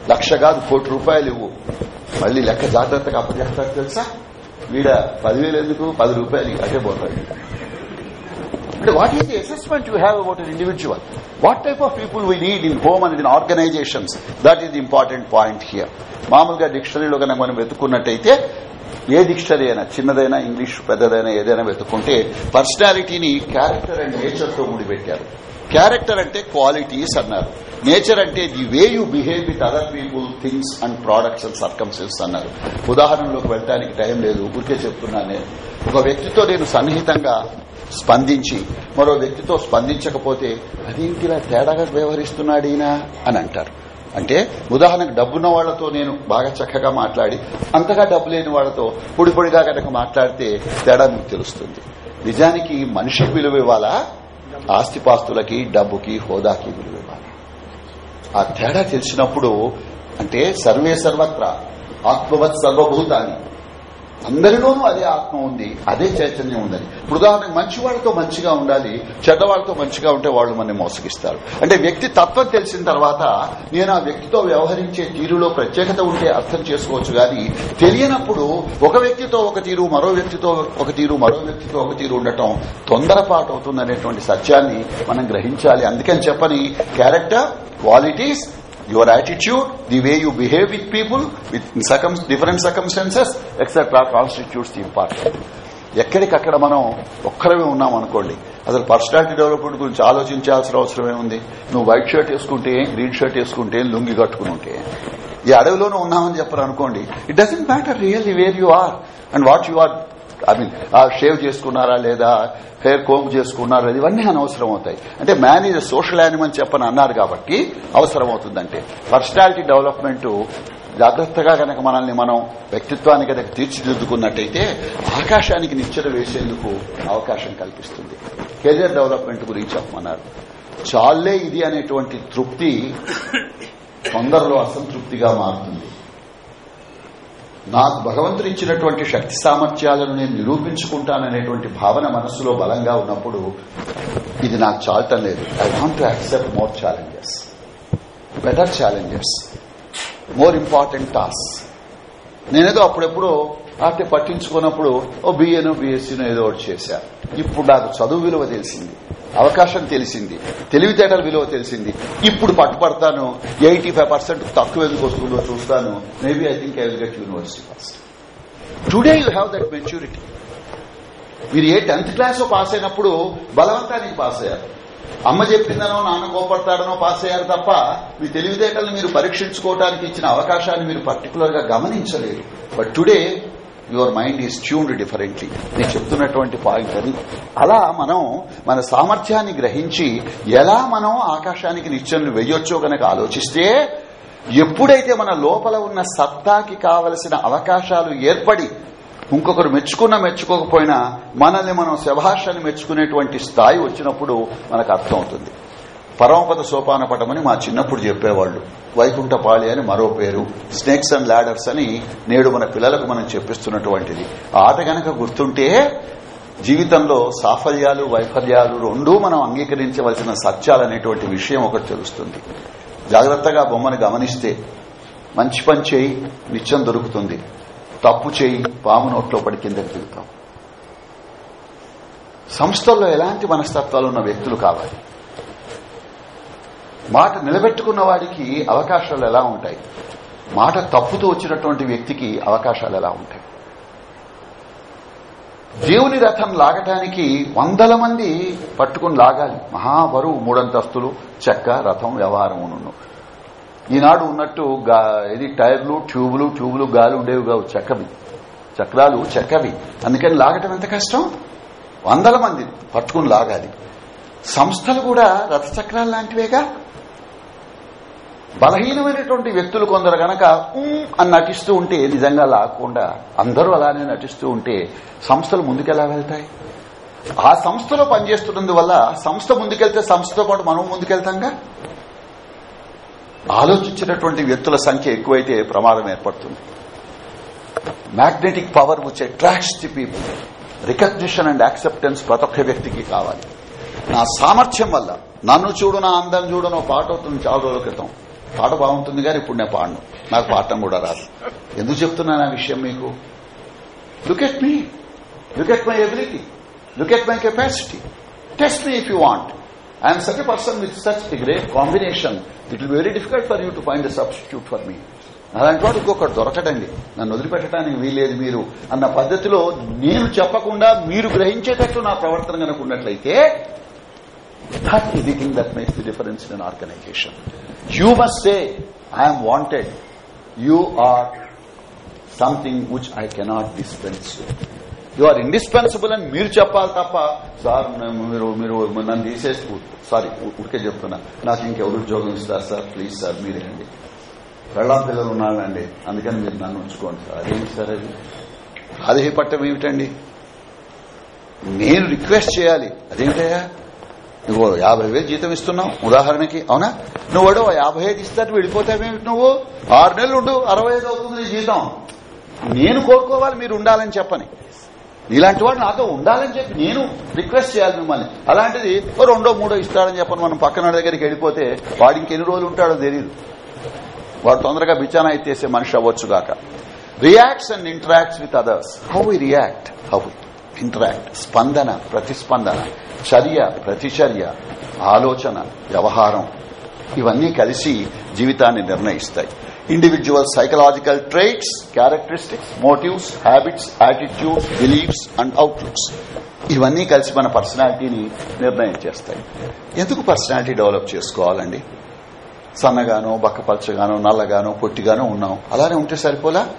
లక్ష కాదు కోటి రూపాయలు ఇవ్వు. మళ్ళీ లెక్క జాగ్రత్తగా అప్పచేస్తాడు తెలుసా? వీడ పదివేలు ఎందుకు? పది రూపాయలు అదే పోతాడు. అంటే what is the assessment you have about an individual what type of people we need in home and in organisations that is the important point here మామూలుగా డిక్షనరీలో కనుక మనం వెతుకున్నట్టయితే ఏ డిక్షనరీ అయినా చిన్నదైనా ఇంగ్లీష్ పెద్దదైనా ఏదైనా వెతుక్కుంటే పర్సనాలిటీని క్యారెక్టర్ అండ్ నేచర్తో ముడిపెట్టారు. క్యారెక్టర్ అంటే క్వాలిటీస్ అన్నారు. నేచర్ అంటే the way you behave with other people things and products and circumstances అన్నారు. ఉదాహరణలోకి వెళ్ళడానికి టైం లేదు ఊరికే చెప్తున్నాను. నేను ఒక వ్యక్తితో నేను సన్నిహితంగా స్పందించి మరో వ్యక్తితో స్పందించకపోతే అదేంటిలా తేడాగా వ్యవహరిస్తున్నాడు ఈయన అని అంటారు. అంటే ఉదాహరణకు డబ్బున్న వాళ్ళతో నేను బాగా చక్కగా మాట్లాడి అంతగా డబ్బు లేని వాళ్ళతో పొడిపొడిగా కనుక మాట్లాడితే తేడా మీకు తెలుస్తుంది. నిజానికి మనిషికి విలువ ఇవ్వాలా? ఆస్తిపాస్తులకి డబ్బుకి హోదాకి విలువ ఇవ్వాలి? ఆ తేడా తెలిసినప్పుడు అంటే సర్వే సర్వత్రా ఆత్మవత్ సర్వభూతాన్ని అందరిలోనూ అదే ఆత్మ ఉంది అదే చైతన్యం ఉందని. ఉదాహరణకు మంచి వాళ్ళతో మంచిగా ఉండాలి చెడ్డవాళ్ళతో మంచిగా ఉంటే వాళ్ళు మనని మోసగిస్తారు. అంటే వ్యక్తి తత్వం తెలిసిన తర్వాత నేను ఆ వ్యక్తితో వ్యవహరించే తీరులో ప్రత్యేకత ఉంటే అర్థం చేసుకోవచ్చు గాని తెలియనప్పుడు ఒక వ్యక్తితో ఒక తీరు మరో వ్యక్తితో ఒక తీరు మరో వ్యక్తితో ఒక తీరు ఉండటం తొందరపాటు అవుతుందనేటువంటి సత్యాన్ని మనం గ్రహించాలి. అందుకని చెప్పని character qualities your attitude the way you behave with people with different circumstances etcetera constitutes the important ఎక్కడికక్కడ మనం ఒక్కరమే ఉన్నాం అనుకోండి అసలు పర్సనాలిటీ డెవలప్మెంట్ గురించి ఆలోచించాల్సిన అవసరమే ఉంది నువ్వు వైట్ షర్ట్ వేసుకుంటే గ్రీన్ షర్ట్ వేసుకుంటే లుంగి కట్టుకుని ఉంటే. ఈ అడవిలోనూ ఉన్నామని చెప్పరు అనుకోండి it doesn't matter really where you are and what you are I mean shave చేసుకున్నారా లేదా హెయిర్ కోమ్ చేసుకున్నారా ఇవన్నీ అనవసరం అవుతాయి అంటే మ్యాన్ ఈజ్ సోషల్ యానిమల్ చెప్పని అన్నారు కాబట్టి అవసరం అవుతుందంటే పర్సనాలిటీ డెవలప్మెంట్ జాగ్రత్తగా కనుక మనల్ని మనం వ్యక్తిత్వాన్ని కనుక తీర్చిదిద్దుకున్నట్టయితే ఆకాశానికి నిచ్చెన వేసేందుకు అవకాశం కల్పిస్తుంది. కెరియర్ డెవలప్మెంట్ గురించి చెప్పమన్నారు. చాలే ఇది అనేటువంటి తృప్తి తొందరలో అసంతృప్తిగా మారుతుంది. నాకు భగవంతుడు ఇచ్చినటువంటి శక్తి సామర్థ్యాలను నేను నిరూపించుకుంటాననేటువంటి భావన మనస్సులో బలంగా ఉన్నప్పుడు ఇది నాకు చాలటం లేదు. I want to accept more challenges better challenges more important task నేనేదో అప్పుడెప్పుడు అంటే పట్టించుకున్నప్పుడు ఓ బిఏను బీఎస్సీనో ఏదో ఒకటి చేశా. ఇప్పుడు నాకు చదువు విలువ తెలిసింది. అవకాశం తెలిసింది. తెలివితేటల విలువ తెలిసింది. ఇప్పుడు పట్టుపడతాను ఎయిటీ ఫైవ్ పర్సెంట్ తక్కువ ఎందుకు వస్తుందో చూస్తాను. Maybe I think I will get university first today you have that maturity మీరు ఏ టెన్త్ క్లాస్ పాస్ అయినప్పుడు బలవంతానికి పాస్ అయ్యారు. అమ్మ చెప్పిందనో నాన్న కోపడతాడనో పాస్ అయ్యారు తప్ప మీ తెలివితేటలను మీరు పరీక్షించుకోవడానికి ఇచ్చిన అవకాశాన్ని మీరు పర్టికులర్గా గమనించలేరు but today your mind is tuned differently. నేను చెప్తున్నటువంటి పాయింట్ అది. అలా మనం మన సామర్థ్యాన్ని గ్రహించి ఎలా మనం ఆకాశానికి నిత్యం వెయ్యొచ్చో గనక ఆలోచిస్తే ఎప్పుడైతే మన లోపల ఉన్న సత్తాకి కావలసిన అవకాశాలు ఏర్పడి ఇంకొకరు మెచ్చుకున్నా మెచ్చుకోకపోయినా మనల్ని మనం శభాషాన్ని మెచ్చుకునేటువంటి స్థాయి వచ్చినప్పుడు మనకు అర్థమవుతుంది. పరమపద సోపాన పటమని మా చిన్నప్పుడు చెప్పేవాళ్ళు వైకుంఠపాళి అని మరో పేరు స్నేక్స్ అండ్ లాడర్స్ అని నేడు మన పిల్లలకు మనం చెప్పిస్తున్నటువంటిది. ఆట గనక గుర్తుంటే జీవితంలో సాఫల్యాలు వైఫల్యాలు రెండూ మనం అంగీకరించవలసిన సత్యాలనేటువంటి విషయం ఒకటి తెలుస్తుంది. జాగ్రత్తగా బొమ్మను గమనిస్తే మంచి పని చేయి నిత్యం దొరుకుతుంది. తప్పు చేయి పాము నోట్లో పడి కిందకి దిగుతాం. సంస్థల్లో ఎలాంటి మనస్తత్వాలు ఉన్న వ్యక్తులు కావాలి? మాట నిలబెట్టుకున్న వాడికి అవకాశాలు ఎలా ఉంటాయి? మాట తప్పుతూ వచ్చినటువంటి వ్యక్తికి అవకాశాలు ఎలా ఉంటాయి? దేవుని రథం లాగటానికి వందల మంది పట్టుకుని లాగాలి. మహాబరువు మూడంతస్తులు చెక్క రథం వ్యవహారం ఉన్ను ఈనాడు ఉన్నట్టు ఇది టైర్లు ట్యూబులు ట్యూబులు గాలి ఉండేవి కావు చెక్కవి. చక్రాలు చెక్కవి. అందుకని లాగటం ఎంత కష్టం? వందల మంది పట్టుకుని లాగాలి. సంస్థలు కూడా రథచక్రాలు లాంటివేగా? బలహీనమైనటువంటి వ్యక్తులు కొందరు గనక అని నటిస్తూ ఉంటే నిజంగా లాకుండా అందరూ అలానే నటిస్తూ ఉంటే సంస్థలు ముందుకెలా వెళ్తాయి? ఆ సంస్థలో పనిచేస్తున్నందువల్ల సంస్థ ముందుకెళ్తే సంస్థతో పాటు మనం ముందుకెళ్తాంగా? ఆలోచించినటువంటి వ్యక్తుల సంఖ్య ఎక్కువైతే ప్రమాదం ఏర్పడుతుంది. Magnetic power which attracts the people recognition and acceptance ప్రతి ఒక్క వ్యక్తికి కావాలి. నా సామర్థ్యం వల్ల నన్ను చూడు నా అందం చూడు పాట అవుతుంది చాలా రోజుల క్రితం. పాట బాగుంటుంది కానీ ఇప్పుడు నేను పాడను. నాకు పాడటం కూడా రాదు. ఎందుకు చెప్తున్నాను ఆ విషయం మీకు? Look at me look at my ability look at my capacity test me if you want I'm such a person with such a great combination it will very difficult for you to find a substitute for me అలాంటి వాడు ఇంకొకటి దొరకడండి. నన్ను వదిలిపెట్టడానికి వీలేదు మీరు అన్న పద్ధతిలో నేను చెప్పకుండా మీరు గ్రహించేటట్టు నా ప్రవర్తన కనుక ఉన్నట్లయితే that is the thing that makes the difference in an organization. You must say, I am wanted. You are something which I cannot dispense with. You are indispensable అని మీరు చెప్పాలి తప్ప సార్ మీరు మీరు నన్ను తీసేసి సారీ ఉడికే చెప్తున్నా. నాకు ఇంకెవరు ఉద్యోగం ఇస్తారు సార్? ప్లీజ్ సార్ మీరేండి పెళ్ళాం పిల్లలు ఉన్నారండి అందుకని మీరు నన్ను ఉంచుకోండి సార్. అదేంటి సార్ అది? ప్రాధేయపట్టం ఏమిటండి? నేను రిక్వెస్ట్ చేయాలి. అదేమిటయ్యా నువ్వు యాభై వేలు జీతం ఇస్తున్నావు. ఉదాహరణకి అవునా? నువ్వు వాడు యాభై ఐదు ఇస్తాడు వెళ్ళిపోతావేమిటి నువ్వు ఆరు నెలలు ఉండు అరవై ఐదు అవుతుంది జీతం. నేను కోరుకోవాలి మీరు ఉండాలని చెప్పని. ఇలాంటి వాడు నాతో ఉండాలని చెప్పి నేను రిక్వెస్ట్ చేయాలి మిమ్మల్ని. అలాంటిది రెండో మూడో ఇస్తాడని చెప్పని మనం పక్కన దగ్గరికి వెళ్ళిపోతే వాడు ఇంకెన్ని రోజులు ఉంటాడో తెలియదు వాడు తొందరగా బిచానా ఎత్తేసే మనిషి అవ్వచ్చుగాక reacts and interacts with others how we react how interact స్పందన ప్రతిస్పందన చర్య ప్రతిచర్య ఆలోచన వ్యవహారం ఇవన్నీ కలిసి జీవితాన్ని నిర్ణయిస్తాయి. Individual psychological traits characteristics motives habits attitudes beliefs and outlooks ఇవన్నీ కలిసి మన పర్సనాలిటీని నిర్ణయం చేస్తాయి. ఎందుకు పర్సనాలిటీ డెవలప్ చేసుకోవాలండి? సన్నగానో బక్కపల్చగానో నల్లగానో పొట్టిగానో ఉన్నాం. అలానే ఉంటే సరిపోలా?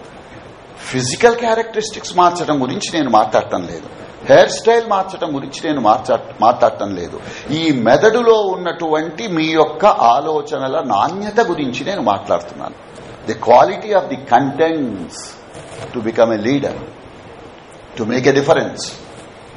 ఫిజికల్ క్యారెక్టరిస్టిక్స్ మార్చడం గురించి నేను మాట్లాడటం లేదు. హెయిర్ స్టైల్ మార్చడం గురించి నేను మాట్లాడటం లేదు. ఈ మెదడులో ఉన్నటువంటి మీ యొక్క ఆలోచనల నాణ్యత గురించి నేను మాట్లాడుతున్నాను. The quality of the contents to become a leader to make a difference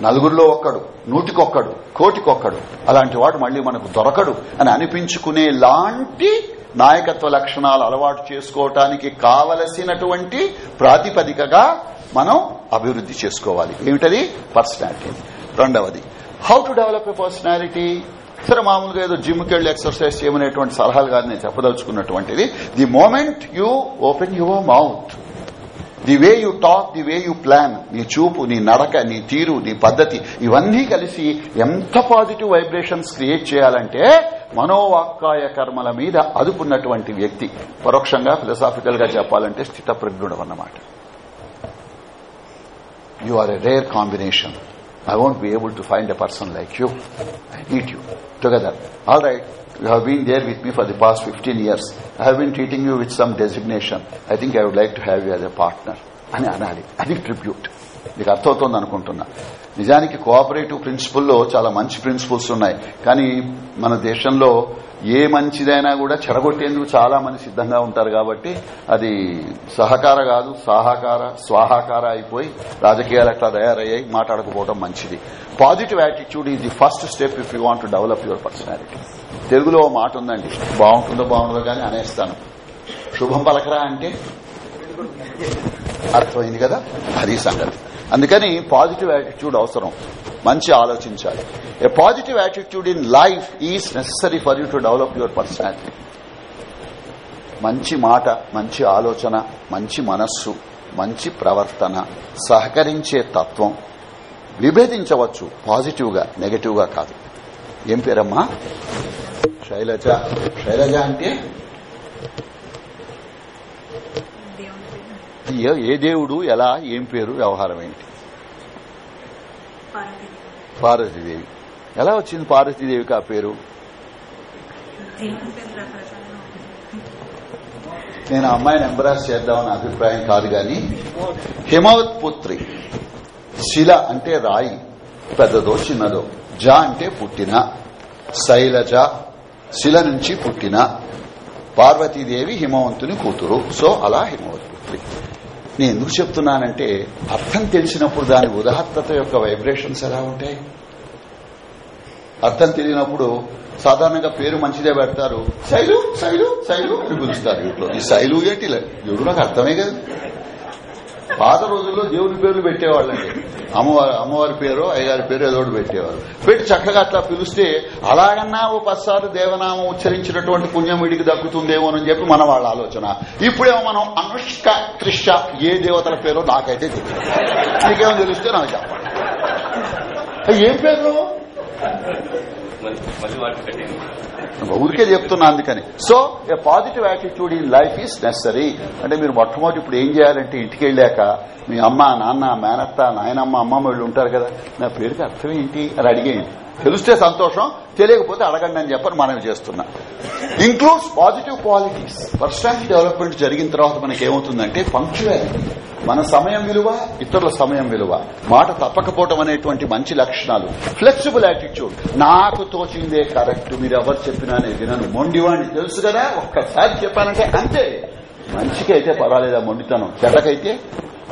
నలుగురిలో ఒక్కడు నూటికొక్కడు కోటికొక్కడు అలాంటి వాడు మళ్ళీ మనకు దొరకడు అని అనిపించుకునే లాంటి నాయకత్వ లక్షణాలు అలవాటు చేసుకోవటానికి కావలసినటువంటి ప్రాతిపదికగా మనం అభివృద్ధి చేసుకోవాలి. ఏమిటది? పర్సనాలిటీ. రెండవది how to develop a personality సరే మామూలుగా ఏదో జిమ్కి వెళ్ళి ఎక్సర్సైజ్ చేయమనేటువంటి సలహాలు కాదు నేను చెప్పదలుచుకున్నటువంటిది. The moment you open your mouth the way you talk the way you plan నీ చూపు నీ నడక నీ తీరు నీ పద్ధతి ఇవన్నీ కలిసి ఎంత పాజిటివ్ వైబ్రేషన్స్ క్రియేట్ చేయాలంటే మనోవాక్కాయ కర్మల మీద అదుపున్నటువంటి వ్యక్తి. పరోక్షంగా ఫిలసాఫికల్గా చెప్పాలంటే స్థితప్రజ్ఞుడు అన్నమాట. You are a rare combination I won't be able to find a person like you I need you together all right you have been there with me for the past fifteen years I have been treating you with some designation I think I would like to have you as a partner అని అనాలి. అది tribute మీకు అర్థమవుతోంది అనుకుంటున్నా నిజానికి cooperative ప్రిన్సిపల్లో చాలా మంచి principles ఉన్నాయి. కానీ మన దేశంలో ఏ మంచిదైనా కూడా చెడగొట్టేందుకు చాలా మంది సిద్ధంగా ఉంటారు కాబట్టి అది సహకార కాదు సాహకార స్వాహాకార అయిపోయి రాజకీయాలు అట్లా తయారయ్యాయి మాట్లాడకపోవడం మంచిది. Positive attitude is the first step if you want to develop your personality తెలుగులో ఓ మాట ఉందండి బాగుంటుందో బాగుంటుందో కానీ అనేస్తాను. శుభం పలకరా అంటే అర్థమైంది కదా? అది సంగతి. అందుకని పాజిటివ్ యాటిట్యూడ్ అవసరం. మంచి ఆలోచించాలి. A positive attitude in life is necessary for you to develop your personality మంచి మాట మంచి ఆలోచన మంచి మనస్సు మంచి ప్రవర్తన సహకరించే తత్వం విభేదించవచ్చు. పాజిటివ్గా నెగటివ్గా కాదు. ఏం పేరమ్మా? శైలజ. శైలజ అంటే? ఏ- దేవుడు ఎలా ఏం పేరు వ్యవహారం ఏంటి? పార్వతీదేవి. ఎలా వచ్చింది పార్వతీదేవికి ఆ పేరు? నేను అమ్మాయిని ఎంబరాస్ చేద్దామని అభిప్రాయం కాదు గాని హిమవత్ పుత్రి శిల అంటే రాయి పెద్దదో చిన్నదో. జ అంటే పుట్టిన శైలజ శిల నుంచి పుట్టిన పార్వతీదేవి హిమవంతుని కూతురు. సో అలా హిమవత్ పుత్రి నేను ఎందుకు చెప్తున్నానంటే అర్థం తెలిసినప్పుడు దాని ఉదాత్తత యొక్క వైబ్రేషన్స్ ఎలా ఉంటాయి? అర్థం తెలియనప్పుడు సాధారణంగా పేరు మంచిదే పెడతారు శైలు శైలు శైలు అని పిలుస్తారు ఇంట్లో ఈ శైలు ఏంటి ఇలా? నాకు అర్థమే కదా. పాత రోజుల్లో దేవుని పేర్లు పెట్టేవాళ్ళండి. అమ్మవారి అమ్మవారి పేరు అయ్యగారి పేరు ఏదో ఒకటి పెట్టేవారు పెట్టి చక్కగా అట్లా పిలిస్తే అలాగన్నా ఓ పసారు దేవనామం ఉచ్చరించినటువంటి పుణ్యం వీడికి దక్కుతుందేమో అని చెప్పి మన వాళ్ళ ఆలోచన. ఇప్పుడేమో మనం అనుష్క త్రిష ఏ దేవతల పేరో నాకైతే తెలియదు నీకేమో తెలిస్తే నాకు చెప్పండి. ఏం పేరు? ఊరికే చెప్తున్నా అందుకని. So a positive attitude in life is necessary అంటే మీరు మొట్టమొదటి ఇప్పుడు ఏం చేయాలంటే ఇంటికి వెళ్ళాక మీ అమ్మ నాన్న మేనత్త నాయనమ్మ అమ్మమ్మ వీళ్ళు ఉంటారు కదా నా పేరుకి అర్థం ఏంటి అని అడిగేయండి. తెలిస్తే సంతోషం తెలియకపోతే అడగండి అని చెప్పని మనం చేస్తున్నా. Includes positive qualities personality development జరిగిన తర్వాత మనకి ఏమవుతుందంటే పంక్చువాలిటీ మన సమయం విలువ ఇతరుల సమయం విలువ. మాట తప్పకపోవటం అనేటువంటి మంచి లక్షణాలు. ఫ్లెక్సిబుల్ యాటిట్యూడ్ నాకు తోచిందే కరెక్ట్ మీరు ఎవరు చెప్పినా నేను వినను. మొండివాణ్ణి తెలుసు కదా ఒక్కసారి చెప్పానంటే అంతే. మంచికైతే అయితే పర్వాలేదా మొండితనం? చెడ్డకైతే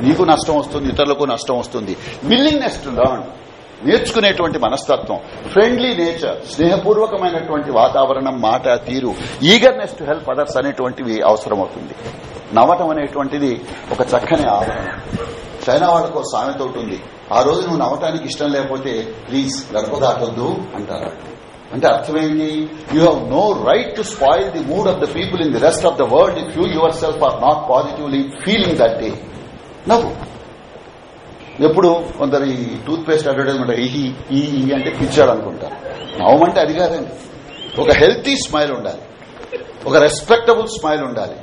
నీకు నష్టం వస్తుంది ఇతరులకు నష్టం వస్తుంది. విల్లింగ్నెస్ టు లర్న్ నేర్చుకునేటువంటి మనస్తత్వం ఫ్రెండ్లీ నేచర్ స్నేహపూర్వకమైనటువంటి వాతావరణం మాట తీరు ఈగర్నెస్ టు హెల్ప్ అదర్స్ అనేటువంటివి అవసరమవుతుంది. నవ్వటం అనేటువంటిది ఒక చక్కని ఆవరణ. చైనా వాళ్ళకు సామెత ఉంటుంది. ఆ రోజు నువ్వు నవ్వటానికి ఇష్టం లేకపోతే ప్లీజ్ గడప దాటొద్దు అంటారు అంటే అర్థమేంటి? You have no right to spoil the mood of the people in the rest of the world if you yourself are not positively feeling that day నవ్వు. ఎప్పుడు కొందరు ఈ టూత్ పేస్ట్ అడ్వర్టైజ్మెంట్ ఈ ఈ అంటే పిచ్చాడు అనుకుంటారు నవ్వమంటే అది కాదండి. ఒక హెల్తీ స్మైల్ ఉండాలి. ఒక రెస్పెక్టబుల్ స్మైల్ ఉండాలి.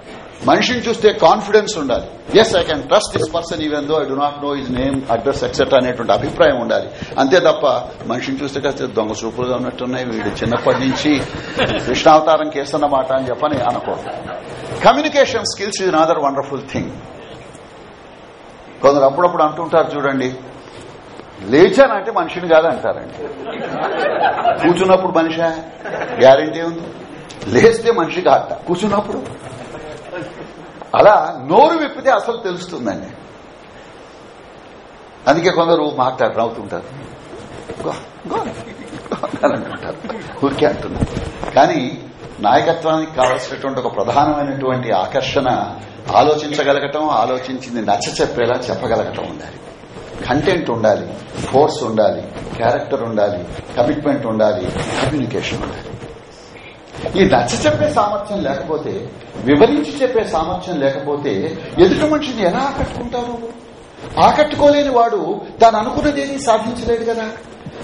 మనిషిని చూస్తే కాన్ఫిడెన్స్ ఉండాలి. Yes I can trust this person even though I do not know his name address etcetera అనేటువంటి అభిప్రాయం ఉండాలి. అంతే తప్ప మనిషిని చూస్తే కాస్త దొంగ చూపులుగా ఉన్నట్టున్నాయి. వీడు చిన్నప్పటి నుంచి కృష్ణావతారం కేస్తున్నమాట అని చెప్పని అనుకోండి communication skills is other wonderful thing కొందరు అప్పుడప్పుడు అంటుంటారు చూడండి లేచానంటే మనిషిని కాదు అంటారండి కూర్చున్నప్పుడు మనిష? గ్యారంటీ ఉంది. లేస్తే మనిషి కాట కూర్చున్నప్పుడు. అలా నోరు విప్పితే అసలు తెలుస్తుందండి. అందుకే కొందరు మాట్లాడరు అవుతుంటారు అంటుంటారు. ఊరికే అంటున్నారు. కానీ నాయకత్వానికి కావలసినటువంటి ఒక ప్రధానమైనటువంటి ఆకర్షణ ఆలోచించగలగటం ఆలోచించింది నచ్చ చెప్పేలా చెప్పగలగటం ఉండాలి. కంటెంట్ ఉండాలి ఫోర్స్ ఉండాలి క్యారెక్టర్ ఉండాలి కమిట్మెంట్ ఉండాలి కమ్యూనికేషన్ ఉండాలి. ఈ నచ్చ చెప్పే సామర్థ్యం లేకపోతే వివరించి చెప్పే సామర్థ్యం లేకపోతే ఎదుటి మనిషిని ఎలా ఆకట్టుకుంటారు ఆకట్టుకోలేని వాడు తాను అనుకున్నది సాధించలేడు కదా.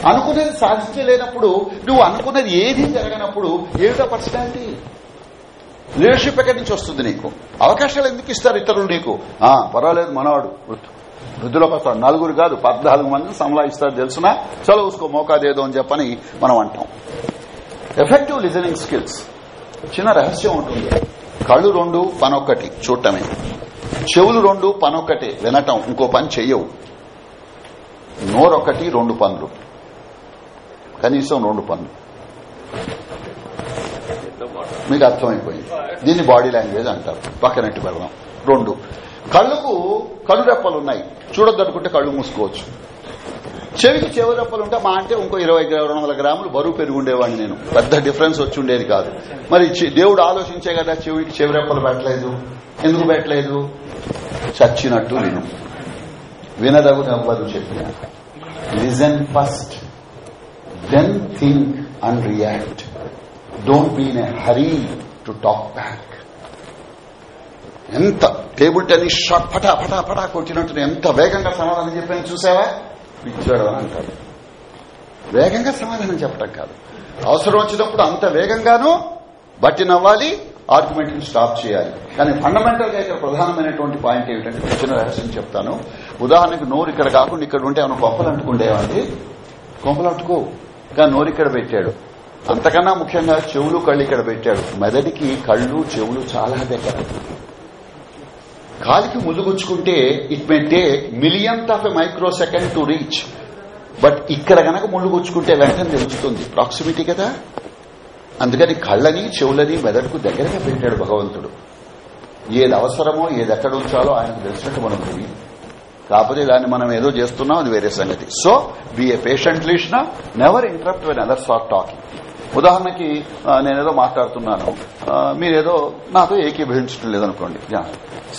అనుకునేది సాధించలేనప్పుడు నువ్వు అనుకున్నది ఏది జరగనప్పుడు ఏమిటో పర్సనాలిటీ లీడర్షిప్ ఎక్కడి నుంచి వస్తుంది నీకు? అవకాశాలు ఎందుకు ఇస్తారు ఇతరులు నీకు? ఆ పర్వాలేదు మనవాడు వృద్ధు వృద్ధులకు వస్తాడు నలుగురు కాదు పద్నాలుగు మంది సంలాయిస్తారు తెలుసునా? చలో ఉసుకో మోకాదేదో అని చెప్పని మనం అంటాం. ఎఫెక్టివ్ లిజనింగ్ స్కిల్స్ చిన్న రహస్యం ఉంటుంది. కళ్ళు రెండు పనొక్కటి చూడటమే. చెవులు రెండు పనొక్కటే వినటం ఇంకో పని చెయ్యవు. నోరొక్కటి రెండు పనులు. కనీసం రెండు పనులు మీకు అర్థమైపోయింది. దీన్ని బాడీ లాంగ్వేజ్ అంటారు. పక్కనట్టు పెడదాం. రెండు. కళ్ళకు కళ్ళు రెప్పలు ఉన్నాయి. చూడొద్దనుకుంటే కళ్ళు మూసుకోవచ్చు. చెవికి చెవి రెప్పలు ఉంటే మా అంటే ఇంకో ఇరవై రెండు వందల గ్రాములు బరువు పెరుగుండేవాడిని నేను. పెద్ద డిఫరెన్స్ వచ్చి ఉండేది కాదు. మరి దేవుడు ఆలోచించే కదా చెవికి చెవి రెప్పలు పెట్టలేదు. ఎందుకు పెట్టలేదు? చచ్చినట్టు నేను వినదగునెవ్వరు చెప్పిన. Listen first. Then think and react Don't be in a hurry to talk back ఎంత టేబుల్ టెన్నిస్ షాట్ పటా పటా పటా కొట్టినట్టు ఎంత వేగంగా సమాధానం చెప్పాను చూసావా? పిచ్చాడు అని అంటాడు. వేగంగా సమాధానం చెప్పడం కాదు. అవసరం వచ్చినప్పుడు అంత వేగంగానూ బట్టి నవ్వాలి ఆర్గ్యుమెంట్ స్టాప్ చేయాలి. కానీ ఫండమెంటల్గా ఇక్కడ ప్రధానమైనటువంటి పాయింట్ ఏమిటంటే చిన్న రహస్యం చెప్తాను. ఉదాహరణకు నోరు ఇక్కడ కాకుండా ఇక్కడ ఉంటే ఏమైనా కొంపలు అంటుకుండేవండి కొంపలు అంటుకో. ఇంకా నోరు ఇక్కడ పెట్టాడు. అంతకన్నా ముఖ్యంగా చెవులు కళ్ళు ఇక్కడ పెట్టాడు. మెదడికి కళ్ళు చెవులు చాలా దగ్గర. కాలికి ములుగుచ్చుకుంటే it may take millionth of a microsecond to reach but ఇక్కడ గనక ముళ్ళుగుచ్చుకుంటే వెంటనే తెలుస్తుంది. ప్రాక్సిమిటీ కదా? అందుకని కళ్ళని చెవులని మెదడుకు దగ్గరగా పెట్టాడు భగవంతుడు. ఏది అవసరమో ఏది ఎక్కడ ఉంచాలో ఆయనకు తెలిసినట్టు మనం తెలియదు కాకపోతే దాన్ని మనం ఏదో చేస్తున్నాం అది వేరే సంగతి. So be a patient listen never interrupt when others are talking ఉదాహరణకి నేనేదో మాట్లాడుతున్నాను. మీరేదో నాతో ఏకీభవించడం లేదనుకోండి.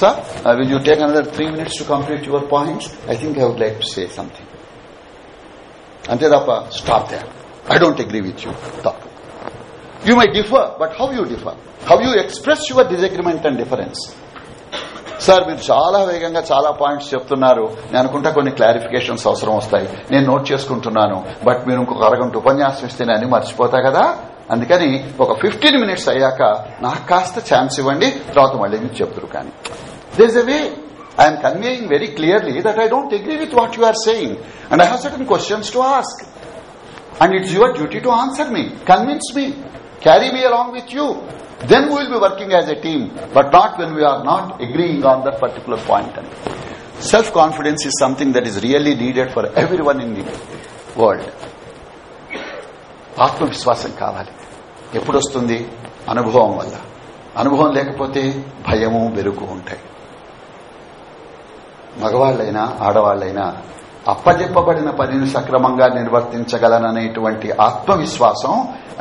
Sir will you take another three minutes to complete your points I think I would like to say something అంతే తప్ప stop they I don't agree with you talk you may differ but how you differ how you express your disagreement and difference sir మీరు చాలా వేగంగా చాలా points చెప్తున్నారు. నేను అనుకుంటా కొన్ని క్లారిఫికేషన్స్ అవసరం వస్తాయి. నేను నోట్ చేసుకుంటున్నాను. బట్ మీరు ఇంకొక అరగంట ఉపన్యాసం ఇస్తే నేను అన్ని మర్చిపోతా కదా? అందుకని ఒక ఫిఫ్టీన్ మినిట్స్ అయ్యాక నాకు కాస్త ఛాన్స్ ఇవ్వండి. తర్వాత మళ్ళీ మీరు చెప్తురు కానీ. This a way I'm conveying very clearly that I don't agree with what you are saying and I have certain questions to ask and it's your duty to answer me convince me carry me along with you Then we will be working as a team, but not when we are not agreeing on that particular point. And self-confidence is something that is really needed for everyone in the world. ఆత్మవిశ్వాసం కావాలి ఎప్పుడు వస్తుంది అనుభవం వల్ల అనుభవం లేకపోతే భయము బెరుకు ఉంటాయి మగవాళ్ళైనా ఆడవాళ్ళైనా అప్పజెప్పబడిన పనిని సక్రమంగా నిర్వర్తించగలననేటువంటి ఆత్మవిశ్వాసం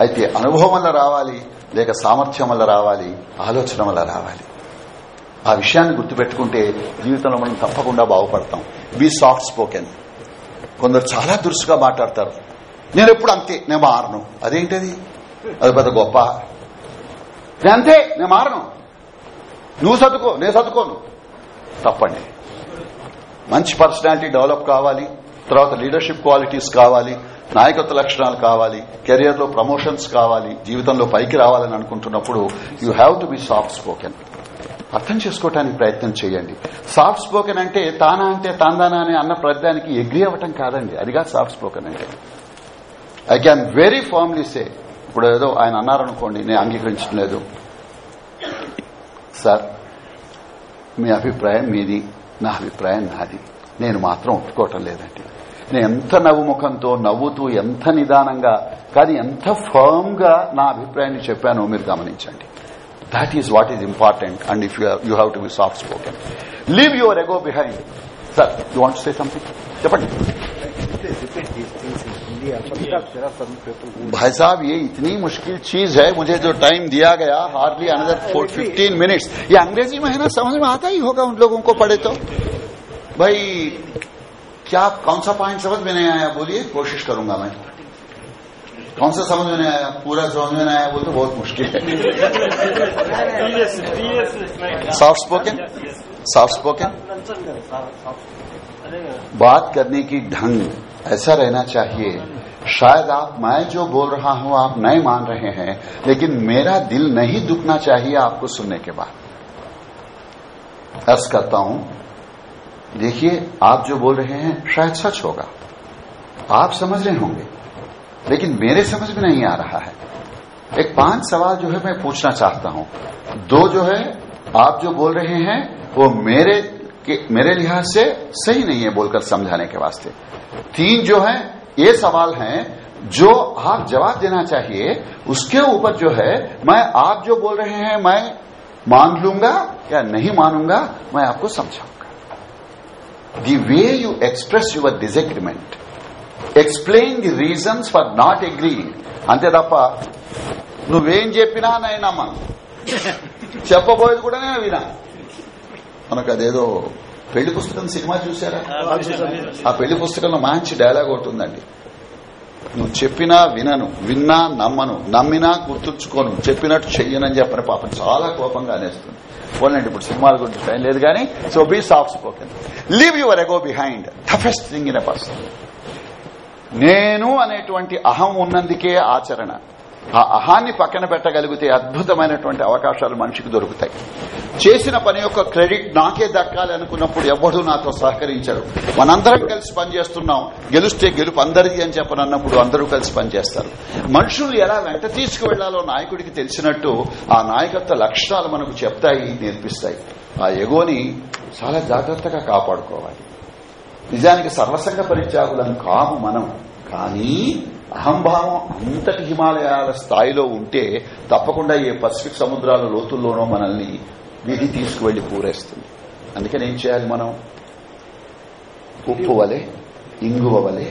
అయితే అనుభవం వల్ల రావాలి లేక సామర్థ్యం వల్ల రావాలి ఆలోచన వల్ల రావాలి. ఆ విషయాన్ని గుర్తుపెట్టుకుంటే జీవితంలో మనం తప్పకుండా బాగుపడతాం. బీ సాఫ్ట్ స్పోకెన్ కొందరు చాలా దురుసుగా మాట్లాడతారు. నేను ఎప్పుడు అంతే నేను మారను. అదేంటది? అది పెద్ద గొప్ప. నేను అంతే నేను మారను. నువ్వు చదువుకో నేను చదువుకోను తప్పండి. మంచి పర్సనాలిటీ డెవలప్ కావాలి. తర్వాత లీడర్షిప్ క్వాలిటీస్ కావాలి. నాయకత్వ లక్షణాలు కావాలి కెరియర్లో ప్రమోషన్స్ కావాలి జీవితంలో పైకి రావాలని అనుకుంటున్నప్పుడు you have to be soft spoken అర్థం చేసుకోవటానికి ప్రయత్నం చేయండి. సాఫ్ట్ స్పోకెన్ అంటే తానా అంటే తాందానా అని అన్న ప్రతిదానికి ఎగ్రీ అవ్వటం కాదండి. అదిగా సాఫ్ట్ స్పోకెన్ అంటే. I can very formally say ఇప్పుడు ఏదో ఆయన అన్నారనుకోండి నేను అంగీకరించడం లేదు. సార్ మీ అభిప్రాయం మీది నా అభిప్రాయం నాది. నేను మాత్రం ఒప్పుకోవటం లేదండి. నేను ఎంత నవ్వుముఖంతో నవ్వుతూ ఎంత నిదానంగా కానీ ఎంత ఫర్మ్ గా నా అభిప్రాయాన్ని చెప్పానో మీరు గమనించండి that is what is important and if you have to be soft spoken leave your ego behind sir you want say something చెప్పండి भाई साहब ये इतनी मुश्किल चीज है मुझे जो टाइम दिया गया हार्डली अनदर फिफ्टीन मिनट्स ये अंग्रेजी में है ना समझ में आता ही होगा उन लोगों को पढ़े तो भाई क्या कौन सा पॉइंट समझ में नहीं आया? बोलिए, कोशिश करूँगा मैं। कौन सा समझ में नहीं आया? पूरा समझ में नहीं आया बोल तो बहुत मुश्किल है। सॉफ्ट स्पोकन सॉफ्ट स्पोकन बात करने की ढंग ऐसा रहना चाहिए। शायद आप, मैं जो बोल रहा हूँ, आप नहीं मान रहे हैं, लेकिन मेरा दिल नहीं दुखना चाहिए आपको सुनने के बाद। अर्ज़ करता हूँ देखिए आप जो बोल रहे हैं शायद सच होगा। आप समझ रहे होंगे लेकिन मेरे समझ में नहीं आ रहा है। एक पाँच सवाल जो है मैं पूछना चाहता हूँ। दो जो है आप जो बोल रहे हैं वो मेरे के, मेरे लिहाज से सही नहीं है बोलकर समझाने के वास्ते। तीन जो है ये सवाल हैं जो आप जवाब देना चाहिए उसके ऊपर जो है मैं आप जो बोल रहे हैं मैं मान लूँगा या नहीं मानूँगा मैं आपको समझाऊँगा the way you express your disagreement explain the reasons for not agreeing అంతే తప్ప నువ్వేం చెప్పినా నేను నమ్మను చెప్పబోయేది కూడా నేను వినా మనకు అదేదో పెళ్ళి పుస్తకం సినిమా చూసారా ఆ పెళ్ళి పుస్తకంలో మంచి డైలాగ్ ఒకటి ఉందండి నువ్వు చెప్పినా వినను విన్నా నమ్మను నమ్మినా గుర్తుంచుకోను. చెప్పినట్టు చెయ్యనని చెప్పని పాపం చాలా కోపంగా అనేస్తుంది. పోలండి ఇప్పుడు సినిమాల గురించి టైం లేదు కానీ so be soft spoken leave your ego behind toughest thing in a person నేను అనేటువంటి అహం ఉన్నందుకే ఆచరణ. ఆ అహాన్ని పక్కన పెట్టగలిగితే అద్భుతమైనటువంటి అవకాశాలు మనిషికి దొరుకుతాయి. చేసిన పని యొక్క క్రెడిట్ నాకే దక్కాలి అనుకున్నప్పుడు ఎవడు నాతో సహకరించరు మనందరం కలిసి పనిచేస్తున్నాం గెలిస్తే గెలుపు అందరిది అని చెప్పనన్నప్పుడు అందరూ కలిసి పనిచేస్తారు. మనుషులు ఎలా వెంట తీసుకువెళ్ళాలో నాయకుడికి తెలిసినట్టు ఆ నాయకత్వ లక్షణాలు మనకు చెప్తాయి నేర్పిస్తాయి. ఆ ఎగోని చాలా జాగ్రత్తగా కాపాడుకోవాలి. నిజానికి సర్వసంగ పరిత్యాగులను కాము మనం. కానీ అహంభావం అంతటి హిమాలయాల స్థాయిలో ఉంటే తప్పకుండా ఏ పసిఫిక్ సముద్రాల లోతుల్లోనో మనల్ని విధి తీసుకువెళ్ళి పూరేస్తుంది. అందుకని ఏం చేయాలి మనం? ఉప్పు వలె ఇంగువ వలె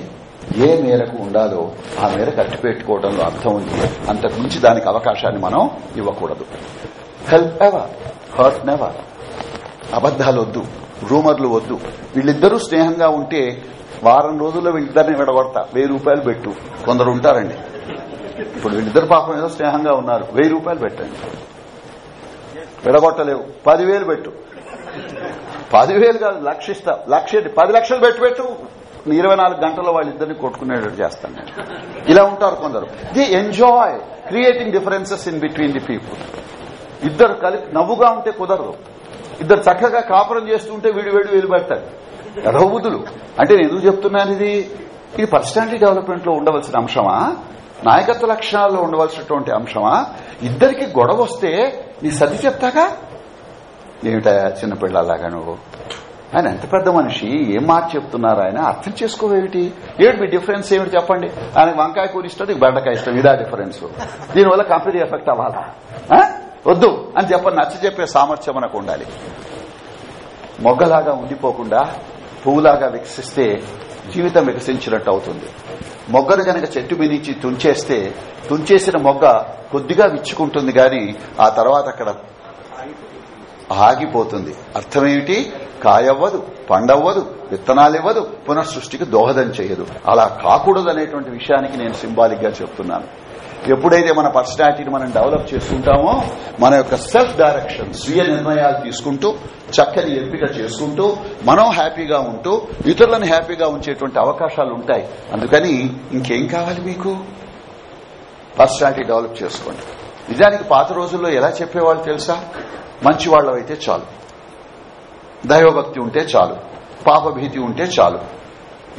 ఏ మేరకు ఉండాలో ఆ మేర కట్టి పెట్టుకోవడంలో అర్థం ఉంది. అంతకు మించి దానికి అవకాశాన్ని మనం ఇవ్వకూడదు. హెల్ప్ ఎవర్ హర్ట్ నెవర్ అబద్దాలు వద్దు రూమర్లు వద్దు. వీళ్ళిద్దరూ స్నేహంగా ఉంటే వారం రోజుల్లో వీళ్ళిద్దరిని విడగొడతా. వెయ్యి రూపాయలు పెట్టు. కొందరు ఉంటారండి. ఇప్పుడు వీళ్ళిద్దరు పాపం ఏదో స్నేహంగా ఉన్నారు. వెయ్యి రూపాయలు పెట్టండి. విడగొట్టలేవు. పదివేలు పెట్టు. పదివేలు కాదు లక్ష ఇస్తా. లక్ష పది లక్షలు పెట్టు పెట్టు. ఇరవై నాలుగు గంటల్లో వాళ్ళిద్దరిని కొట్టుకునేటట్టు చేస్తాను నేను. ఇలా ఉంటారు కొందరు. They enjoy creating differences in between the people. ఇద్దరు కలిపి నవ్వుగా ఉంటే కుదరదు. ఇద్దరు చక్కగా కాపురం చేస్తుంటే వీడి వేడి వీలు పెడతాడు. యథోబుద్ధులు అంటే నేను ఎందుకు చెప్తున్నాను ఇది? ఇది పర్సనాలిటీ డెవలప్మెంట్లో ఉండవలసిన అంశమా? నాయకత్వ లక్షణాల్లో ఉండవలసినటువంటి అంశమా? ఇద్దరికి గొడవ వస్తే నీ సర్ది చెప్తాగా? ఏమిటా చిన్నపిల్లలాగా నువ్వు? ఆయన ఎంత పెద్ద మనిషి? ఏం మాట చెప్తున్నారు ఆయన? అర్థం చేసుకోవేమిటి? ఏమిటి మీ డిఫరెన్స్ ఏమిటి చెప్పండి? ఆయన వంకాయ కూర ఇష్టం నీకు బెండకాయ ఇష్టం ఇదా డిఫరెన్స్? దీనివల్ల కంపెనీ ఎఫెక్ట్ అవ్వాలా? వద్దు అని చెప్పని నచ్చ చెప్పే సామర్థ్యం మనకు ఉండాలి. మొగ్గలాగా ఉండిపోకుండా పువ్వులాగా వికసిస్తే జీవితం వికసించినట్టు అవుతుంది. మొగ్గను గనక చెట్టు మినిచి తుంచేస్తే తుంచేసిన మొగ్గ కొద్దిగా విచ్చుకుంటుంది గాని ఆ తర్వాత అక్కడ ఆగిపోతుంది. అర్థమేమిటి? కాయవ్వదు పండవ్వదు విత్తనాలివ్వదు పునఃసృష్టికి దోహదం చేయదు. అలా కాకూడదు అనేటువంటి విషయానికి నేను సింబాలిక్గా చెప్తున్నాను. ఎప్పుడైతే మన పర్సనాలిటీని మనం డెవలప్ చేసుకుంటామో మన యొక్క సెల్ఫ్ డైరెక్షన్ స్వీయ నిర్ణయాలు తీసుకుంటూ చక్కని ఎంపిక చేసుకుంటూ మనం హ్యాపీగా ఉంటూ ఇతరులను హ్యాపీగా ఉంచేటువంటి అవకాశాలు ఉంటాయి. అందుకని ఇంకేం కావాలి మీకు? పర్సనాలిటీ డెవలప్ చేసుకోండి. నిజానికి పాత రోజుల్లో ఎలా చెప్పేవాళ్ళు తెలుసా? మంచి వాళ్ళవైతే చాలు. దైవభక్తి ఉంటే చాలు. పాపభీతి ఉంటే చాలు.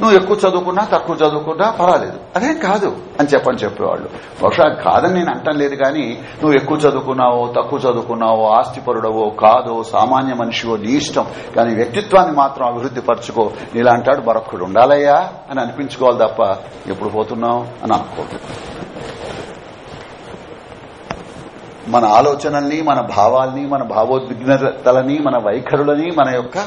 నువ్వు ఎక్కువ చదువుకున్నా తక్కువ చదువుకున్నా పర్వాలేదు. అదేం కాదు అని చెప్పని చెప్పేవాళ్ళు. బహుశా అది కాదని నేను అంటం లేదు కానీ నువ్వు ఎక్కువ చదువుకున్నావో తక్కువ చదువుకున్నావో ఆస్తిపరుడవో కాదో సామాన్య మనిషివో నీ ఇష్టం. కానీ వ్యక్తిత్వాన్ని మాత్రం అభివృద్ధి పరచుకో. నీలాంటాడు మరొక్కడు ఉండాలయ్యా అని అనిపించుకోవాలి తప్ప ఎప్పుడు పోతున్నావు అని అనుకోదు మన ఆలోచనల్ని మన భావాల్ని మన భావోద్విగ్నతలని మన వైఖరులని మన యొక్క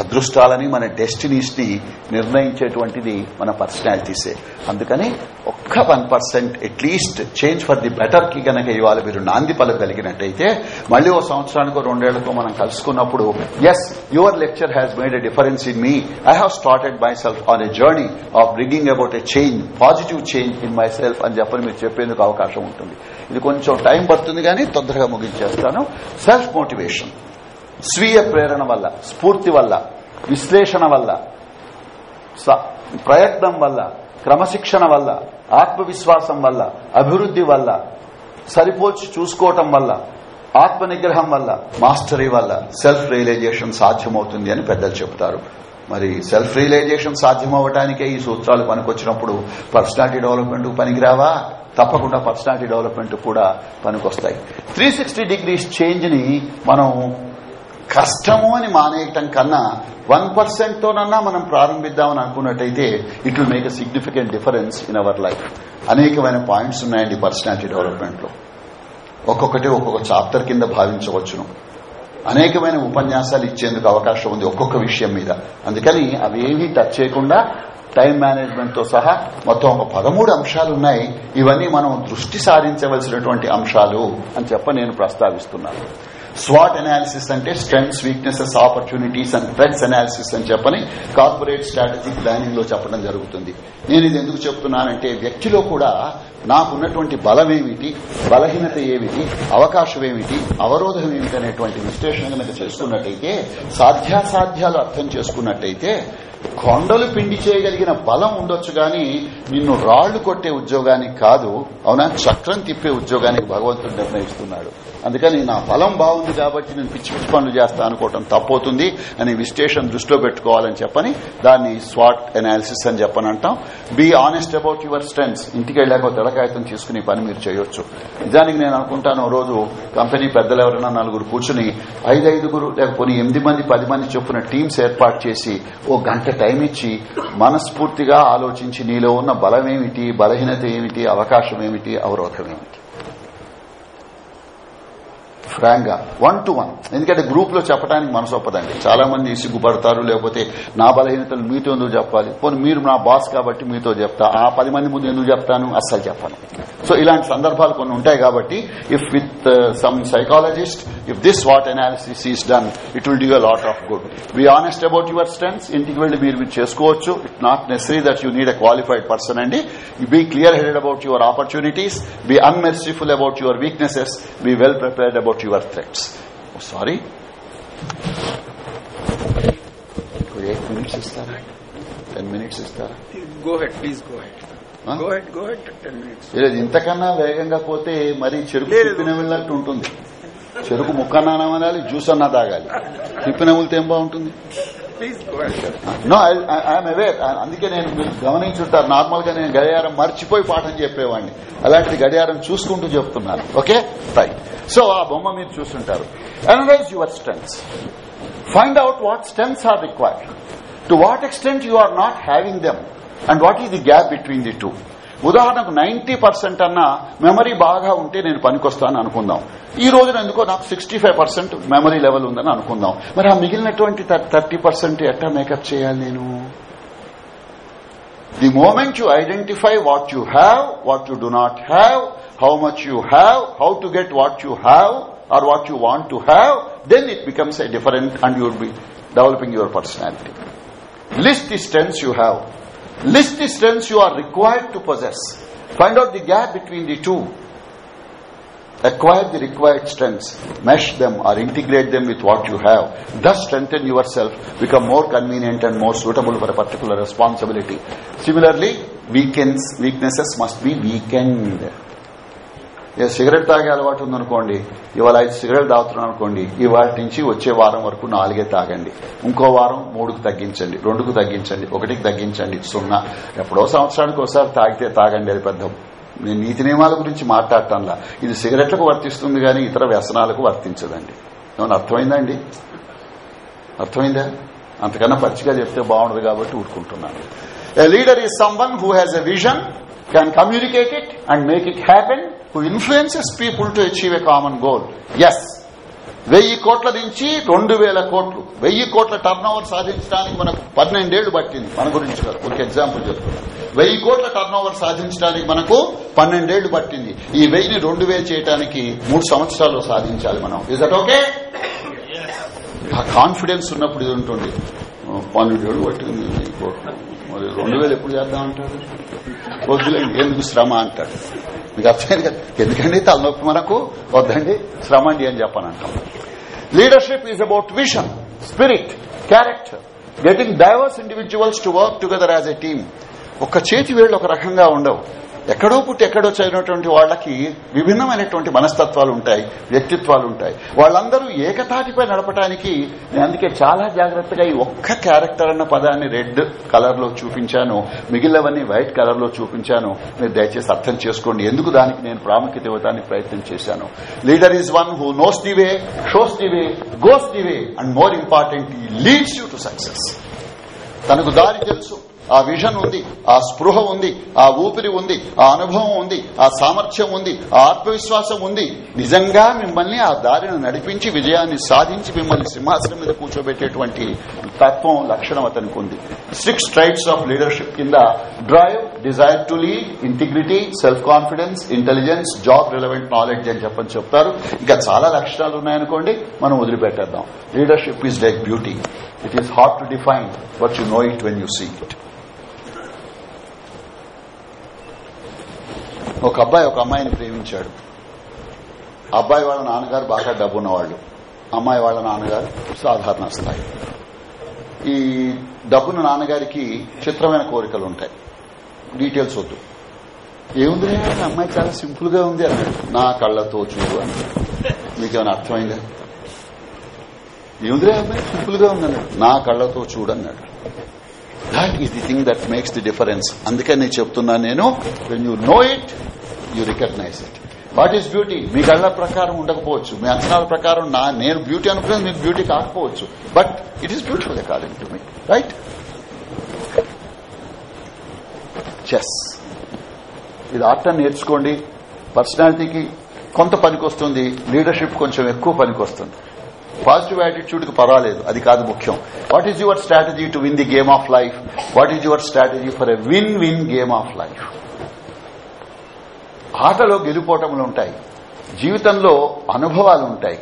అదృష్టాలని మన డెస్టినీస్ని నిర్ణయించేటువంటిది మన పర్సనాలిటీసే. అందుకని ఒక్క one percent at least change for the బెటర్కి గనక ఇవాళ మీరు నాంది పలకగలిగినట్టయితే మళ్ళీ ఓ సంవత్సరానికో రెండేళ్ళకో మనం కలుసుకున్నప్పుడు yes your lecture has made a difference in me I have started myself on a journey of bringing about a change positive change in myself అని చెప్పని మీరు చెప్పేందుకు అవకాశం ఉంటుంది. ఇది కొంచెం టైం పడుతుంది కానీ తొందరగా ముగించేస్తాను. సెల్ఫ్ మోటివేషన్ స్వీయ ప్రేరణ వల్ల స్ఫూర్తి వల్ల విశ్లేషణ వల్ల స- ప్రయత్నం వల్ల క్రమశిక్షణ వల్ల ఆత్మవిశ్వాసం వల్ల అభివృద్ది వల్ల సరిపోల్చి చూసుకోవటం వల్ల ఆత్మ నిగ్రహం వల్ల మాస్టరీ వల్ల సెల్ఫ్ రియలైజేషన్ సాధ్యమవుతుంది అని పెద్దలు చెబుతారు. మరి సెల్ఫ్ రియలైజేషన్ సాధ్యమవటానికే ఈ సూత్రాలు పనికొచ్చినప్పుడు పర్సనాలిటీ డెవలప్మెంట్ పనికిరావా? తప్పకుండా పర్సనాలిటీ డెవలప్మెంట్ కూడా పనికొస్తాయి. త్రీ సిక్స్టీ డిగ్రీస్ చేంజ్ని మనం కష్టము అని మానేయటం కన్నా వన్ పర్సెంట్ తోనన్నా మనం ప్రారంభిద్దామని అనుకున్నట్టయితే it will make a significant difference in our life. అనేకమైన పాయింట్స్ ఉన్నాయండి పర్సనాలిటీ డెవలప్మెంట్లో ఒక్కొక్కటి ఒక్కొక్క చాప్టర్ కింద భావించవచ్చును. అనేకమైన ఉపన్యాసాలు ఇచ్చేందుకు అవకాశం ఉంది ఒక్కొక్క విషయం మీద. అందుకని అవేమీ టచ్ చేయకుండా టైం మేనేజ్మెంట్తో సహా మొత్తం ఒక పదమూడు అంశాలు ఉన్నాయి. ఇవన్నీ మనం దృష్టి సారించవలసినటువంటి అంశాలు అని చెప్ప నేను ప్రస్తావిస్తున్నాను. స్వాట్ అనాలిసిస్ అంటే strengths weaknesses opportunities and threats analysis అని చెప్పని కార్పొరేట్ స్ట్రాటజిక్ ప్లానింగ్లో చెప్పడం జరుగుతుంది. నేను ఇది ఎందుకు చెప్తున్నానంటే వ్యక్తిలో కూడా నాకున్నటువంటి బలం ఏమిటి బలహీనత ఏమిటి అవకాశం ఏమిటి అవరోధం ఏమిటి అనేటువంటి విశ్లేషణ కనుక చేసుకున్నట్టయితే సాధ్యాసాధ్యాలు అర్థం చేసుకున్నట్టయితే కొండలు పిండి చేయగలిగిన బలం ఉండొచ్చు గాని నిన్ను రాళ్ళు కొట్టే ఉద్యోగానికి కాదు అవునా? చక్రం తిప్పే ఉద్యోగానికి భగవంతుడు నిర్ణయిస్తున్నాడు. అందుకని నా బలం బాగుంది కాబట్టి నేను పిచ్చి పిచ్చి పనులు చేస్తా అనుకోవటం తప్పవుతుంది అని విశ్లేషణ దృష్టిలో పెట్టుకోవాలని చెప్పని దాన్ని స్వాట్ అనాలిసిస్ అని చెప్పని అంటాం. Be honest about your strengths ఇంటికి వెళ్ళాక తెలకాయతం తీసుకుని పని మీరు చేయొచ్చు. నిజానికి నేను అనుకుంటాను రోజు కంపెనీ పెద్దలు ఎవరైనా నలుగురు కూర్చుని ఐదైదుగురు లేకపోతే ఎనిమిది మంది పది మంది చొప్పున టీమ్స్ ఏర్పాటు చేసి ఓ గంట టైం ఇచ్చి మనస్ఫూర్తిగా ఆలోచించి నీలో ఉన్న బలం ఏమిటి బలహీనత ఏమిటి అవకాశం ఏమిటి అవరోధం ఏమిటి. ఫ్రాంక్గా వన్ టు వన్ ఎందుకంటే గ్రూప్లో చెప్పడానికి మనసు ఒప్పదండి. చాలా మంది సిగ్గుపడతారు లేకపోతే నా బలహీనతలు మీతో ఎందుకు చెప్పాలి? పోనీ మీరు నా బాస్ కాబట్టి మీతో చెప్తా. ఆ పది మంది ముందు ఎందుకు చెప్తాను? అస్సలు చెప్పాను. సో ఇలాంటి సందర్భాలు కొన్ని ఉంటాయి కాబట్టి if with some psychologist if this what analysis is done it will do a lot of good be honest about your strengths ఇంటికి వెళ్ళి మీరు మీరు చేసుకోవచ్చు. It not necessary that you need a qualified person అండి. Be clear headed about your opportunities be unmerciful about your weaknesses be well prepared about your threats sorry eight minutes ఇస్తారా ten minutes ఇస్తారా go ahead please go ahead Huh? Go ahead go ahead ten minutes లేదు ఇంతకన్నా వేగంగా పోతే మరి చెరుకు. తిప్పిన వెళ్ళినట్టు ఉంటుంది. చెరుకు ముక్కన్నా అనాలి జ్యూస్ అన్నా తాగాలి. తిప్పిన వెళ్తే ఏం బాగుంటుంది? నో ఐఎమ్ అవేర్ అందుకే నేను మీరు గమనించుంటారు. నార్మల్గా నేను గడియారం మర్చిపోయి పాఠం చెప్పేవాడిని. అలాంటిది గడియారం చూసుకుంటూ చెప్తున్నాను. ఓకే రైట్ సో ఆ బొమ్మ మీరు చూస్తుంటారు. Analyse your strengths find out what strengths are required to what extent you are not having them and what is the gap between the two ఉదాహరణకు నైన్టీ పర్సెంట్ అన్న మెమరీ బాగా ఉంటే నేను పనికొస్తాను అనుకుందాం. ఈ రోజున ఎందుకో నాకు sixty five percent memory level ఉందని అనుకుందాం. మరి ఆ మిగిలినటువంటి థర్టీ పర్సెంట్ ఎట్లా మేకప్ చేయాలి నేను? The moment you identify what you have what you do not have how much you have how to get what you have or what you want to have then it becomes a different and you'd be developing your personality. List the strengths you have. List the strengths you are required to possess. Find out the gap between the two. Acquire the required strengths. Mesh them or integrate them with what you have. Thus strengthen yourself. Become more convenient and more suitable for a particular responsibility. Similarly weakens weaknesses must be weakened cigarette తాగే అలవాటు ఉందనుకోండి ఇవాళ ఐదు cigarette తాగుతున్నాను అనుకోండి ఇవాటి నుంచి వచ్చే వారం వరకు నాలుగే తాగండి. ఇంకో వారం మూడుకు తగ్గించండి రెండుకు తగ్గించండి ఒకటికి తగ్గించండి సున్నా. ఎప్పుడో సంవత్సరానికి ఒకసారి తాగితే తాగండి అది పెద్ద నేను నీతి నియమాల గురించి మాట్లాడటంలా ఇది సిగరెట్లకు వర్తిస్తుంది కానీ ఇతర వ్యసనాలకు వర్తించదండి. ఏమన్నా అర్థమైందండి? అర్థమైందా? అంతకన్నా పచ్చిగా చెప్తే బాగుండదు కాబట్టి ఊరుకుంటున్నాను. A leader is someone who has a vision can communicate it and make it happen who influences people to achieve a common goal yes వెయ్యి కోట్ల నుంచి రెండు వేల కోట్లు. వెయ్యి కోట్ల టర్న్ ఓవర్ సాధించడానికి మనకు పన్నెండేళ్ళు పట్టింది. మన గురించి కాదు. ఒక ఎగ్జాంపుల్ చెప్తున్నాను వెయ్యి కోట్ల టర్న్ ఓవర్ సాధించడానికి మనకు పన్నెండేళ్ళు పట్టింది. ఈ వెయ్యిని రెండు వేలు చేయడానికి మూడు సంవత్సరాలు సాధించాలి మనం. ఇస్ దట్ ఓకే ఆ కాన్ఫిడెన్స్ ఉన్నప్పుడు ఇది ఉంటుంది. పన్నెండేళ్ళు పట్టింది వెయ్యి కోట్లు. మరి రెండు వేలు ఎప్పుడు చేద్దామంటారు? వద్దులేండి ఎందుకు శ్రమ అంటాడు. మీకు అర్థమైంది కదా? ఎందుకండి తలనొప్పి మనకు? వద్దండి శ్రమ అండి అని చెప్పానంటాం. Leadership is about vision spirit character getting diverse individuals to work together as a team ఒక చేతి వేళ్ళు ఒక రకంగా ఉండవు. ఎక్కడో పుట్టి ఎక్కడో చదివినటువంటి వాళ్ళకి విభిన్నమైనటువంటి మనస్తత్వాలు ఉంటాయి వ్యక్తిత్వాలు ఉంటాయి. వాళ్ళందరూ ఏకతాటిపై నడపడానికి నేను అందుకే చాలా జాగ్రత్తగా ఈ ఒక్క క్యారెక్టర్ అన్న పదాన్ని రెడ్ కలర్లో చూపించాను మిగిలినవన్నీ వైట్ కలర్లో చూపించాను. మీరు దయచేసి అర్థం చేసుకోండి. ఎందుకు దానికి నేను ప్రాముఖ్యత ఇవ్వడానికి ప్రయత్నం చేశాను? Leader is one who knows the way shows the way goes the way and more important leads you to success తనకు దారి తెలుసు. ఆ విజన్ ఉంది ఆ స్పృహ ఉంది ఆ ఊపిరి ఉంది ఆ అనుభవం ఉంది ఆ సామర్థ్యం ఉంది ఆ ఆత్మవిశ్వాసం ఉంది. నిజంగా మిమ్మల్ని ఆ దారిని నడిపించి విజయాన్ని సాధించి మిమ్మల్ని సింహాసనం మీద కూర్చోబెట్టేటువంటి తత్వం లక్షణం అతనికి ఉంది. సిక్స్ ట్రైట్స్ ఆఫ్ లీడర్షిప్ కింద drive desire to lead integrity self confidence intelligence job relevant knowledge అని చెప్పని చెప్తారు. ఇంకా చాలా లక్షణాలు ఉన్నాయనుకోండి మనం వదిలిపెట్టేద్దాం. Leadership is like beauty it is hard to define but you know it when you see it ఒక అబ్బాయి ఒక అమ్మాయిని ప్రేమించాడు. అబ్బాయి వాళ్ళ నాన్నగారు బాగా డబ్బున్నవాళ్ళు. అమ్మాయి వాళ్ళ నాన్నగారు సాధారణ స్థాయి. ఈ డబ్బున్న నాన్నగారికి చిత్రమైన కోరికలు ఉంటాయి. డీటెయిల్స్ వద్దు. ఏముంది అమ్మాయి చాలా సింపుల్గా ఉంది అన్నాడు. నా కళ్ళతో చూడు అని. మీకేమైనా అర్థమైందా? ఏముందిరే అమ్మాయి సింపుల్గా ఉందన్నాడు. నా కళ్ళతో చూడన్నాడు that is the thing that makes the difference అందుకని నేను చెప్తున్నాను నేను when you know it you recognise it what is beauty? మీ కళ్ళ ప్రకారం ఉండకపోవచ్చు. మీ అంచనాల ప్రకారం నా నేను బ్యూటీ అనుకునేది మీకు బ్యూటీ కాకపోవచ్చు. But it is beautiful according to me right chess ఇది ఆర్ట్ నేర్చుకోండి. పర్సనాలిటీకి కొంత పనికొస్తుంది. లీడర్షిప్ కొంచెం ఎక్కువ పనికొస్తుంది. పాజిటివ్ యాటిట్యూడ్కి పర్వాలేదు. అది కాదు ముఖ్యం. What is your strategy to win the game of life what is your strategy for a win win game of life ఆటలో గెలుపోటములు ఉంటాయి. జీవితంలో అనుభవాలు ఉంటాయి.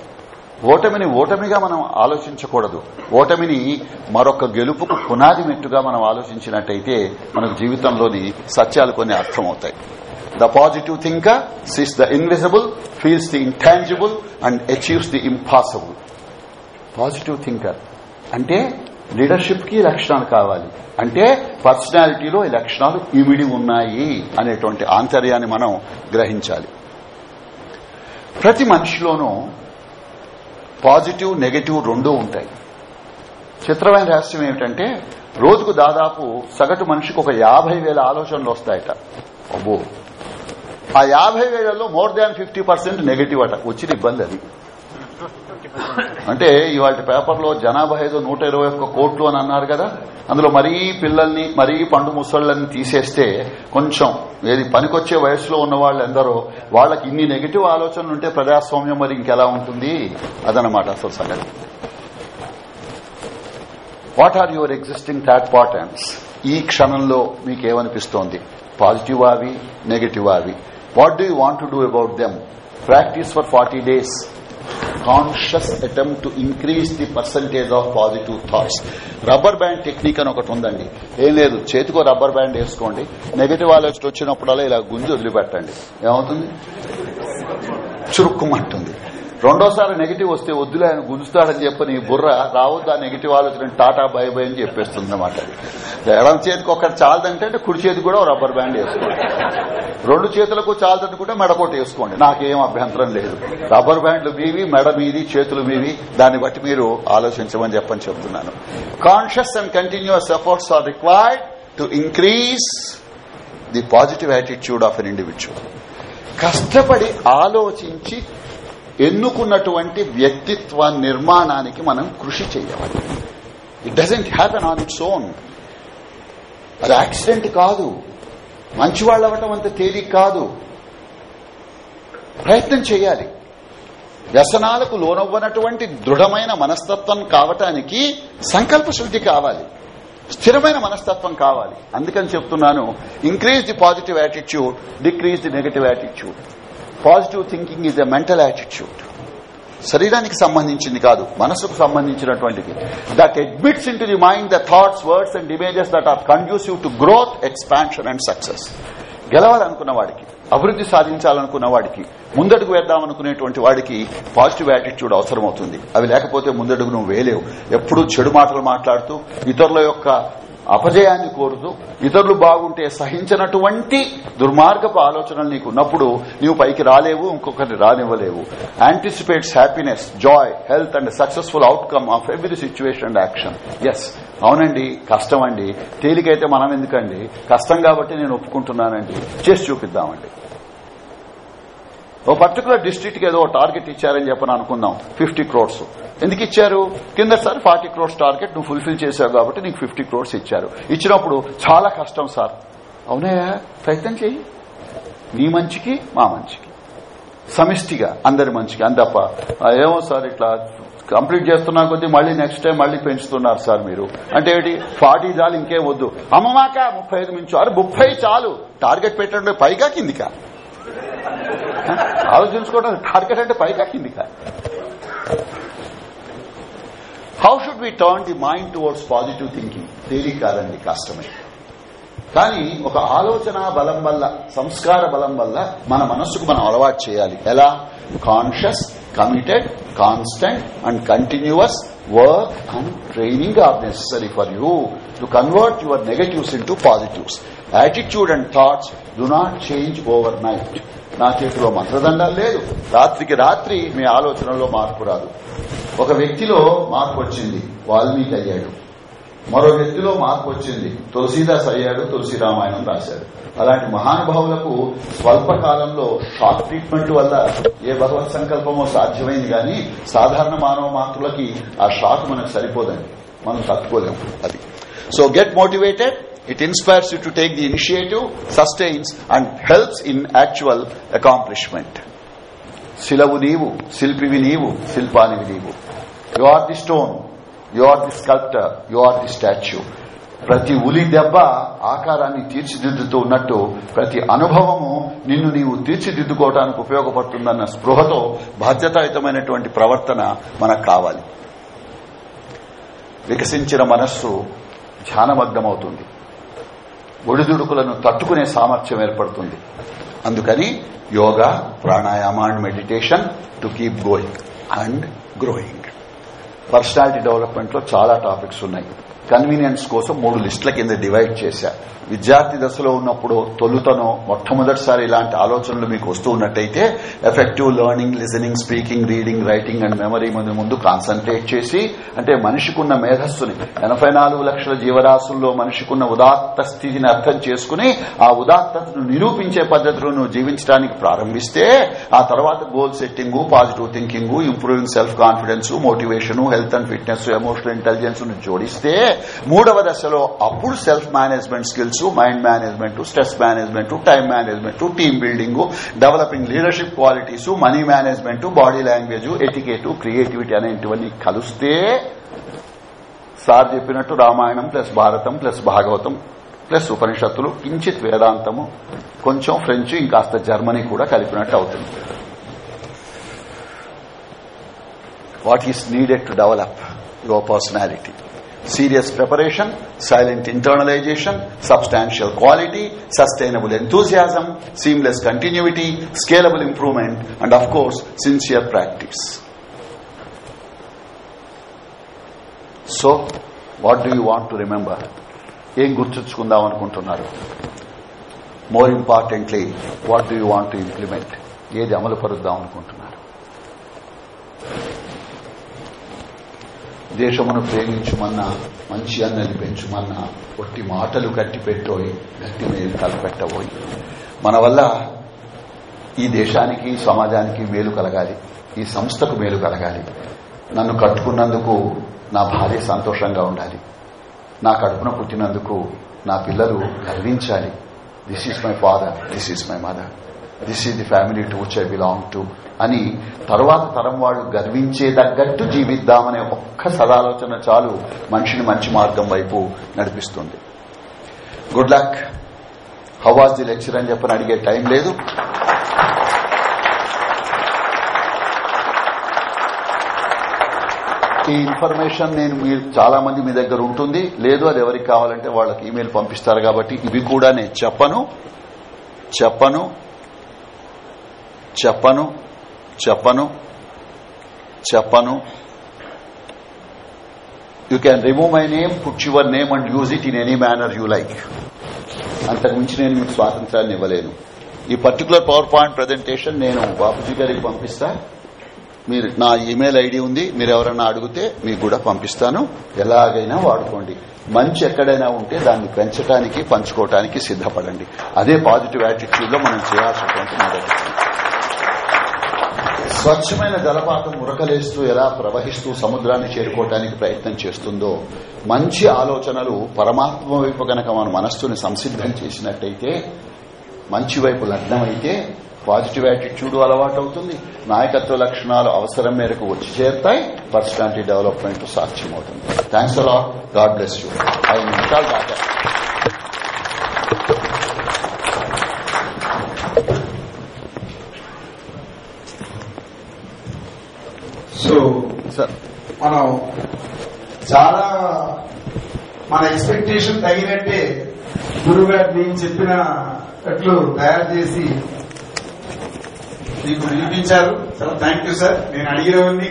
ఓటమిని ఓటమిగా మనం ఆలోచించకూడదు. ఓటమిని మరొక గెలుపుకు పునాది మెట్టుగా మనం ఆలోచించినట్టయితే మనకు జీవితంలోని సత్యాలు కొన్ని అర్థమవుతాయి. The positive thinker sees the invisible feels the intangible and achieves the impossible positive thinker అంటే లీడర్షిప్కి లక్షణాలు కావాలి. అంటే పర్సనాలిటీలో ఈ లక్షణాలు ఇమిడి ఉన్నాయి అనేటువంటి ఆంతర్యాన్ని మనం గ్రహించాలి. ప్రతి మనిషిలోనూ పాజిటివ్ నెగటివ్ రెండూ ఉంటాయి. చిత్రమైన రహస్యం ఏమిటంటే రోజుకు దాదాపు సగటు మనిషికి ఒక యాభై వేల ఆలోచనలు వస్తాయట. అబ్బో! ఆ యాభై వేలలో more than fifty percent negative అట. వచ్చిన ఇబ్బంది అది. అంటే ఇవాళ పేపర్లో జనాభా ఏదో నూట ఇరవై ఒక్క కోట్లు అని అన్నారు కదా. అందులో మరీ పిల్లల్ని మరీ పండు ముసళ్ళని తీసేస్తే కొంచెం ఏది పనికొచ్చే వయసులో ఉన్న వాళ్ళు ఎందరో వాళ్ళకి ఇన్ని నెగిటివ్ ఆలోచనలు ఉంటే ప్రజాస్వామ్యం మరి ఇంకెలా ఉంటుంది? అదనమాట అసలు సంగతి. What are your existing thought patterns ఈ క్షణంలో మీకేమనిపిస్తోంది? పాజిటివ్ అవి నెగిటివ్ అవి what do you want to do about them practice for forty days conscious attempt to increase the percentage of positive thoughts rubber band technique అని ఒకటి ఉందండి. ఏం లేదు చేతికో రబ్బర్ బ్యాండ్ వేసుకోండి. నెగిటివ్ ఆలోచన వచ్చినప్పుడల్లా ఇలా గుంజి వదిలిపెట్టండి. ఏమవుతుంది? చురుక్కుమంటుంది. రెండోసారి నెగిటివ్ వస్తే వద్దులే ఆయన గుంజుతాడని చెప్పని బుర్ర రావద్దు ఆ నెగిటివ్ ఆలోచన టాటా బై బై అని చెప్పేస్తుంది అనమాట ఎడం చేతికి ఒకటి చాలదంటే అంటే కుడి చేతికి కూడా రబ్బర్ బ్యాండ్ వేసుకోండి. రెండు చేతులకు చాలదనుకుంటే మెడకోట వేసుకోండి. నాకేం అభ్యంతరం లేదు. రబ్బర్ బ్యాండ్లు మీవి మెడ మీది చేతులు మీవి. దాన్ని బట్టి మీరు ఆలోచించమని చెప్పని చెప్తున్నాను. Conscious and continuous efforts are required to increase the positive attitude of an individual కష్టపడి ఆలోచించి ఎన్నుకున్నటువంటి వ్యక్తిత్వ నిర్మాణానికి మనం కృషి చేయాలి it doesn't happen on its own అది యాక్సిడెంట్ కాదు. మంచివాళ్ళు అవ్వటం అంత తేలిక కాదు. ప్రయత్నం చేయాలి. వ్యసనాలకు లోనవ్వనటువంటి దృఢమైన మనస్తత్వం కావటానికి సంకల్ప శుద్ధి కావాలి. స్థిరమైన మనస్తత్వం కావాలి. అందుకని చెప్తున్నాను increase the positive attitude decrease the negative attitude positive thinking is a mental attitude. శరీరానికి సంబంధించింది కాదు మనసుకు సంబంధించినటువంటిది. That admits into the mind the thoughts words and images that are conducive to growth expansion and success గెలవాలనుకున్న వాడికి అభివృద్ది సాధించాలనుకున్న వాడికి ముందడుగు వేద్దామనుకునేటువంటి వాడికి పాజిటివ్ యాటిట్యూడ్ అవసరమవుతుంది. అవి లేకపోతే ముందడుగు నువ్వు వేయలేవు. ఎప్పుడూ చెడు మాటలు మాట్లాడుతూ ఇతరుల యొక్క అపజయాన్ని కోరుతూ ఇతరులు బాగుంటే సహించినటువంటి దుర్మార్గపు ఆలోచనలు నీకు ఉన్నప్పుడు నీవు పైకి రాలేవు ఇంకొకరిని రానివ్వలేవు. Anticipates happiness joy health and successful outcome of every situation and action yes అవునండి. కష్టం అండి. తేలికైతే మనం ఎందుకండి? కష్టం కాబట్టి నేను ఒప్పుకుంటున్నానండి. చేసి చూపిద్దామండి. ఓ పర్టికులర్ డిస్ట్రిక్ట్ ఏదో టార్గెట్ ఇచ్చారని చెప్పని అనుకుందాం. ఫిఫ్టీ క్రోడ్స్ ఎందుకు ఇచ్చారు? కింద సార్ ఫార్టీ క్రోడ్స్ టార్గెట్ నువ్వు ఫుల్ఫిల్ చేశావు కాబట్టి నీకు ఫిఫ్టీ క్రోడ్స్ ఇచ్చారు. ఇచ్చినప్పుడు చాలా కష్టం సార్. అవునే ప్రయత్నం చేయి నీ మంచికి మా మంచికి. సమిష్టిగా అందరి మంచికి. అందప్ప. ఏమో సార్ ఇట్లా కంప్లీట్ చేస్తున్నా కొద్దీ మళ్ళీ నెక్స్ట్ టైం మళ్ళీ పెంచుతున్నారు సార్ మీరు. అంటే ఏంటి? ఫార్టీ చాలు ఇంకే వద్దు. అమ్మమాక ముప్పై ఐదు మించు. అరే ముప్పై చాలు. టార్గెట్ పెట్టండి పైగా కిందికా. ఆలోచించుకోవడం టార్గెట్ అంటే పైకెక్కింది కిందికా how should we turn the mind towards positive thinking తేలి కాదండి కష్టమే. కానీ ఒక ఆలోచన బలం వల్ల సంస్కార బలం వల్ల మన మనస్సుకు మనం అలవాటు చేయాలి. ఎలా? Conscious committed constant and continuous work and training are necessary for you to convert your negatives into positives attitude and thoughts do not change overnight నా చేతిలో మంత్రదండాలు లేదు. రాత్రికి రాత్రి మీ ఆలోచనలో మార్పు రాదు. ఒక వ్యక్తిలో మార్పు వచ్చింది. వాల్మీకి అయ్యాడు. మరో వ్యక్తిలో మార్పు వచ్చింది. తులసీదాస్ అయ్యాడు తులసి రామాయణం రాశాడు. అలాంటి మహానుభావులకు స్వల్పకాలంలో షాక్ ట్రీట్మెంట్ వల్ల ఏ భగవత్ సంకల్పమో సాధ్యమైంది కానీ సాధారణ మానవ మాత్రులకి ఆ షాక్ మనకు సరిపోదండి. మనం తట్టుకోలేము అది. So get motivated it inspires you to take the initiative sustains and helps in actual accomplishment. శిలవు నీవు శిల్పివి నీవు శిల్పానివి నీవు you are the stone you are the sculptor you are the statue ప్రతి ఉలి దెబ్బ ఆకారాన్ని తీర్చిదిద్దుతూ ఉన్నట్టు ప్రతి అనుభవము నిన్ను నీవు తీర్చిదిద్దుకోవడానికి ఉపయోగపడుతుందన్న స్పృహతో బాధ్యతాయుతమైనటువంటి ప్రవర్తన మనకు కావాలి. వికసించిన మనస్సు ధ్యానమగ్నమవుతుంది. ఒడిదుడుకులను తట్టుకునే సామర్థ్యం ఏర్పడుతుంది. అందుకని yoga pranayama and meditation to keep going and growing. Personality డెవలప్మెంట్లో చాలా టాపిక్స్ ఉన్నాయి. కన్వీనియన్స్ కోసం మూడు లిస్టుల కింద డివైడ్ చేశా. విద్యార్థి దశలో ఉన్నప్పుడు తొలుతను మొట్టమొదటిసారి ఇలాంటి ఆలోచనలు మీకు వస్తూ ఉన్నట్టయితే effective learning listening speaking reading writing and memory ముందు ముందు కాన్సన్ట్రేట్ చేసి అంటే మనిషికున్న మేధస్సుని ఎనభై నాలుగు లక్షల జీవరాశుల్లో మనిషికున్న ఉదాత్త స్థితిని అర్థం చేసుకుని ఆ ఉదాత్తను నిరూపించే పద్ధతిలో నువ్వు జీవించడానికి ప్రారంభిస్తే ఆ తర్వాత goal setting positive thinking improving self confidence motivation health and fitness emotional ఇంటెలిజెన్స్ను జోడిస్తే మూడవ దశలో అప్పుడు self management skills mind management stress management time management team building developing leadership qualities money management body language etiquette creativity అనేటివన్నీ కలిస్తే sir చెప్పినట్టు Ramayanam plus Bharatam plus Bhagavatam plus ఉపనిషత్తులు కించిత్ వేదాంతము కొంచెం ఫ్రెంచ్ ఇంకాస్త జర్మనీ కూడా కలిపినట్టు అవుతుంది. What is needed to develop your personality serious preparation, silent internalization, substantial quality, sustainable enthusiasm, seamless continuity, scalable improvement, and of course, sincere practice. So, what do you want to remember? ఏం గుర్తుంచుకుందాం అనుకుంటున్నారు more importantly what do you want to implement ఏది అమలు పరుద్దాం అనుకుంటున్నారు దేశమును ప్రేమించుమన్నా మంచి అన్నది పెంచుమన్నా ఒట్టి మాటలు గట్టి పెట్టోయి గట్టి మేలు కలపెట్టబోయి. మన వల్ల ఈ దేశానికి సమాజానికి మేలు కలగాలి. ఈ సంస్థకు మేలు కలగాలి. నన్ను కట్టుకున్నందుకు నా భార్య సంతోషంగా ఉండాలి. నా కడుపున పుట్టినందుకు నా పిల్లలు గర్వించాలి. This is my father this is my mother this is the family to which I belong to అని తర్వాత తరం వాళ్ళు గర్వించే తగ్గట్టు జీవిద్దామనే ఒక్క సదాలోచన చాలు మనిషిని మంచి మార్గం వైపు నడిపిస్తుంది. Good luck how was the lecture అని చెప్పని అడిగే టైం లేదు. ఈ ఇన్ఫర్మేషన్ నేను మీరు చాలా మంది మీ దగ్గర ఉంటుంది. లేదు అది ఎవరికి కావాలంటే వాళ్ళకి ఇమెయిల్ పంపిస్తారు కాబట్టి ఇవి కూడా నేను చెప్పను. చెప్పను. చెప్పను చెప్పను చెప్పను. You can remove my name put your name and use it in any manner you like అంతకుమించి నేను మీకు స్వాతంత్రాన్ని ఇవ్వలేను. ఈ పర్టికులర్ పవర్ పాయింట్ ప్రజెంటేషన్ నేను బాపూజీ గారికి పంపిస్తా. మీరు నా ఇమెయిల్ ఐడి ఉంది మీరు ఎవరన్నా అడిగితే మీకు కూడా పంపిస్తాను. ఎలాగైనా వాడుకోండి. మంచి ఎక్కడైనా ఉంటే దాన్ని పెంచడానికి పంచుకోవటానికి సిద్ధపడండి. అదే పాజిటివ్ యాటిట్యూడ్లో మనం చేయాల్సినటువంటి మొదటి స్వచ్ఛమైన జలపాతం ఉరకలేస్తూ ఎలా ప్రవహిస్తూ సముద్రాన్ని చేరుకోవడానికి ప్రయత్నం చేస్తుందో మంచి ఆలోచనలు పరమాత్మ వైపు కనుక మన మనస్సుని సంసిద్ధం చేసినట్టయితే మంచి వైపు లగ్నమైతే పాజిటివ్ యాటిట్యూడ్ అలవాటు అవుతుంది నాయకత్వ లక్షణాలు అవసరం మేరకు వచ్చి చేరుతాయి. పర్సనాలిటీ డెవలప్మెంట్ సాధ్యమవుతుంది. Thanks a lot God bless you ఐదు నిమిషాలు దాకా సో సార్. మనం చాలా మన ఎక్స్పెక్టేషన్ తగినట్టే గురువు గారు నేను చెప్పినట్లు తయారు చేసి మీకు వినిపించారు. చాలా థ్యాంక్ యూ సార్ నేను అడిగినవన్నీ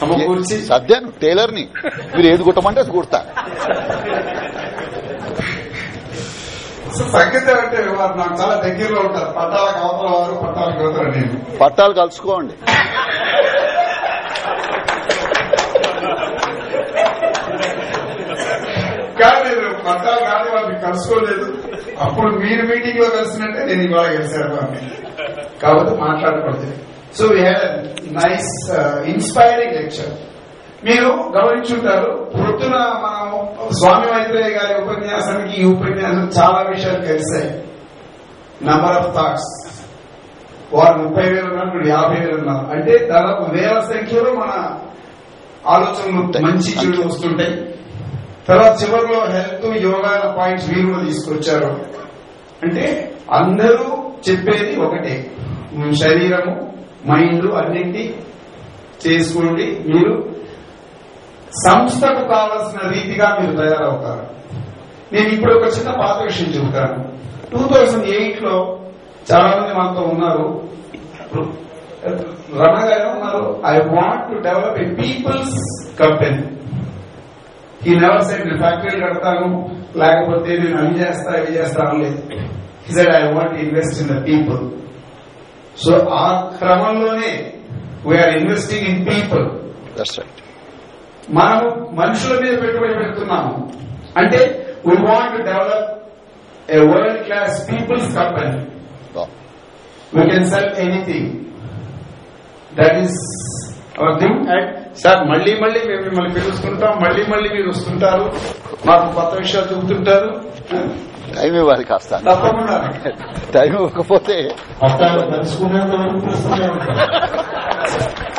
సమకూర్చి. సద్యాను టైలర్ని మీరు ఏది కుట్టమంటే అది కుడతా. సో సంగీతం అంటే వారు నాకు చాలా దగ్గరలో ఉంటారు. పట్టాలకు అవతల వారు పట్టాలకు అవతల నేను. పట్టాలు కలుసుకోండి. కానీ నేను కానీ వాళ్ళని కలుసుకోలేదు. అప్పుడు మీరు మీటింగ్లో కలిసినట్టే నేను ఇవాళ కలిశాను కాబట్టి మాట్లాడకూడదు so we had nice inspiring lecture మీరు గమనించుంటారు పొద్దున మనం స్వామి మైత్రేయ గారి ఉపన్యాసానికి ఈ ఉపన్యాసం చాలా విషయాలు కలిశాయి నంబర్ ఆఫ్ థాట్స్ వారు ముప్పై వేలు ఉన్నారు యాభై వేలు ఉన్నారు. అంటే దాదాపు వేల సంఖ్యలో మన ఆలోచనలు మంచి చెడు వస్తుంటాయి. తర్వాత చివరిలో హెల్త్ యోగా పాయింట్స్ వీరు కూడా తీసుకొచ్చారు. అంటే అందరూ చెప్పేది ఒకటే. శరీరము మైండ్ అన్నింటి చేసుకోండి. మీరు సంస్థకు కావలసిన రీతిగా మీరు తయారవుతారు. నేను ఇప్పుడు ఒక చిన్న పాత విషయం చెబుతాను. టూ థౌజండ్ ఎయిట్లో చాలా మంది మనతో ఉన్నారు రమణ గారు ఉన్నారు. I want to develop a people's company ఈ నెవర్ సైడ్ నేను ఫ్యాక్టరీ కడతాను లేకపోతే నేను అవి చేస్తా ఇవి చేస్తాను లేదు. ఈ side I want invest in the people so ఆ క్రమంలోనే వీఆర్ ఇన్వెస్టింగ్ ఇన్ పీపుల్ మనము మనుషుల మీద పెట్టుబడి పెడుతున్నాము. అంటే we want develop a world class people's company we can sell anything that is sir మళ్ళీ మళ్ళీ మేము మిమ్మల్ని పిలుస్తుంటాం మళ్ళీ మళ్ళీ మీరు వస్తుంటారు. మాకు కొత్త విషయాలు చెబుతుంటారు. టైం ఇవ్వాలి కాస్త. టైం ఇవ్వకపోతే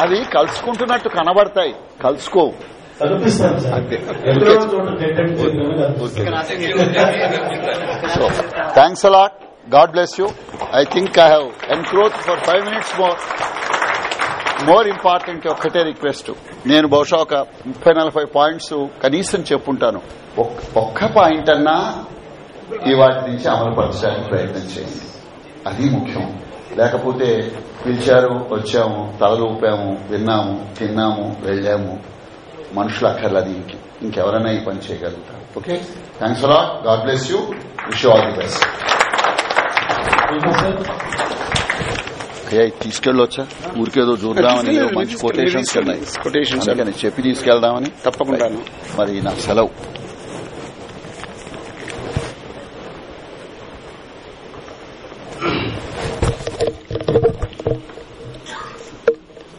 అవి కలుసుకుంటున్నట్టు కనబడతాయి. కలుసుకోవు అంతే. So thanks a lot God bless you I think I have encroach for five minutes more more important ఒక్కటే రిక్వెస్ట్. నేను బహుశా ఒక ముప్పై నలభై పాయింట్స్ కనీసం చెప్పుంటాను. ఒక్క పాయింట్ అన్నా ఈ వాటి నుంచి అమలుపరచడానికి ప్రయత్నం చేయండి. అది ముఖ్యం. లేకపోతే పిలిచారు వచ్చాము తలలు ఊపాము విన్నాము తిన్నాము వెళ్ళాము. మనుషులు అక్కర్లా దీనికి ఇంకెవరైనా ఈ పని చేయగలుగుతారు. Okay? Thanks a lot God bless you wish all the best అయ్యా తీసుకెళ్ళొచ్చా? ఊరికేదో చూద్దామని మంచి కొటేషన్స్ అందుకని చెప్పి తీసుకెళ్దామని తప్పకుండాను. మరి నాకు సెలవు.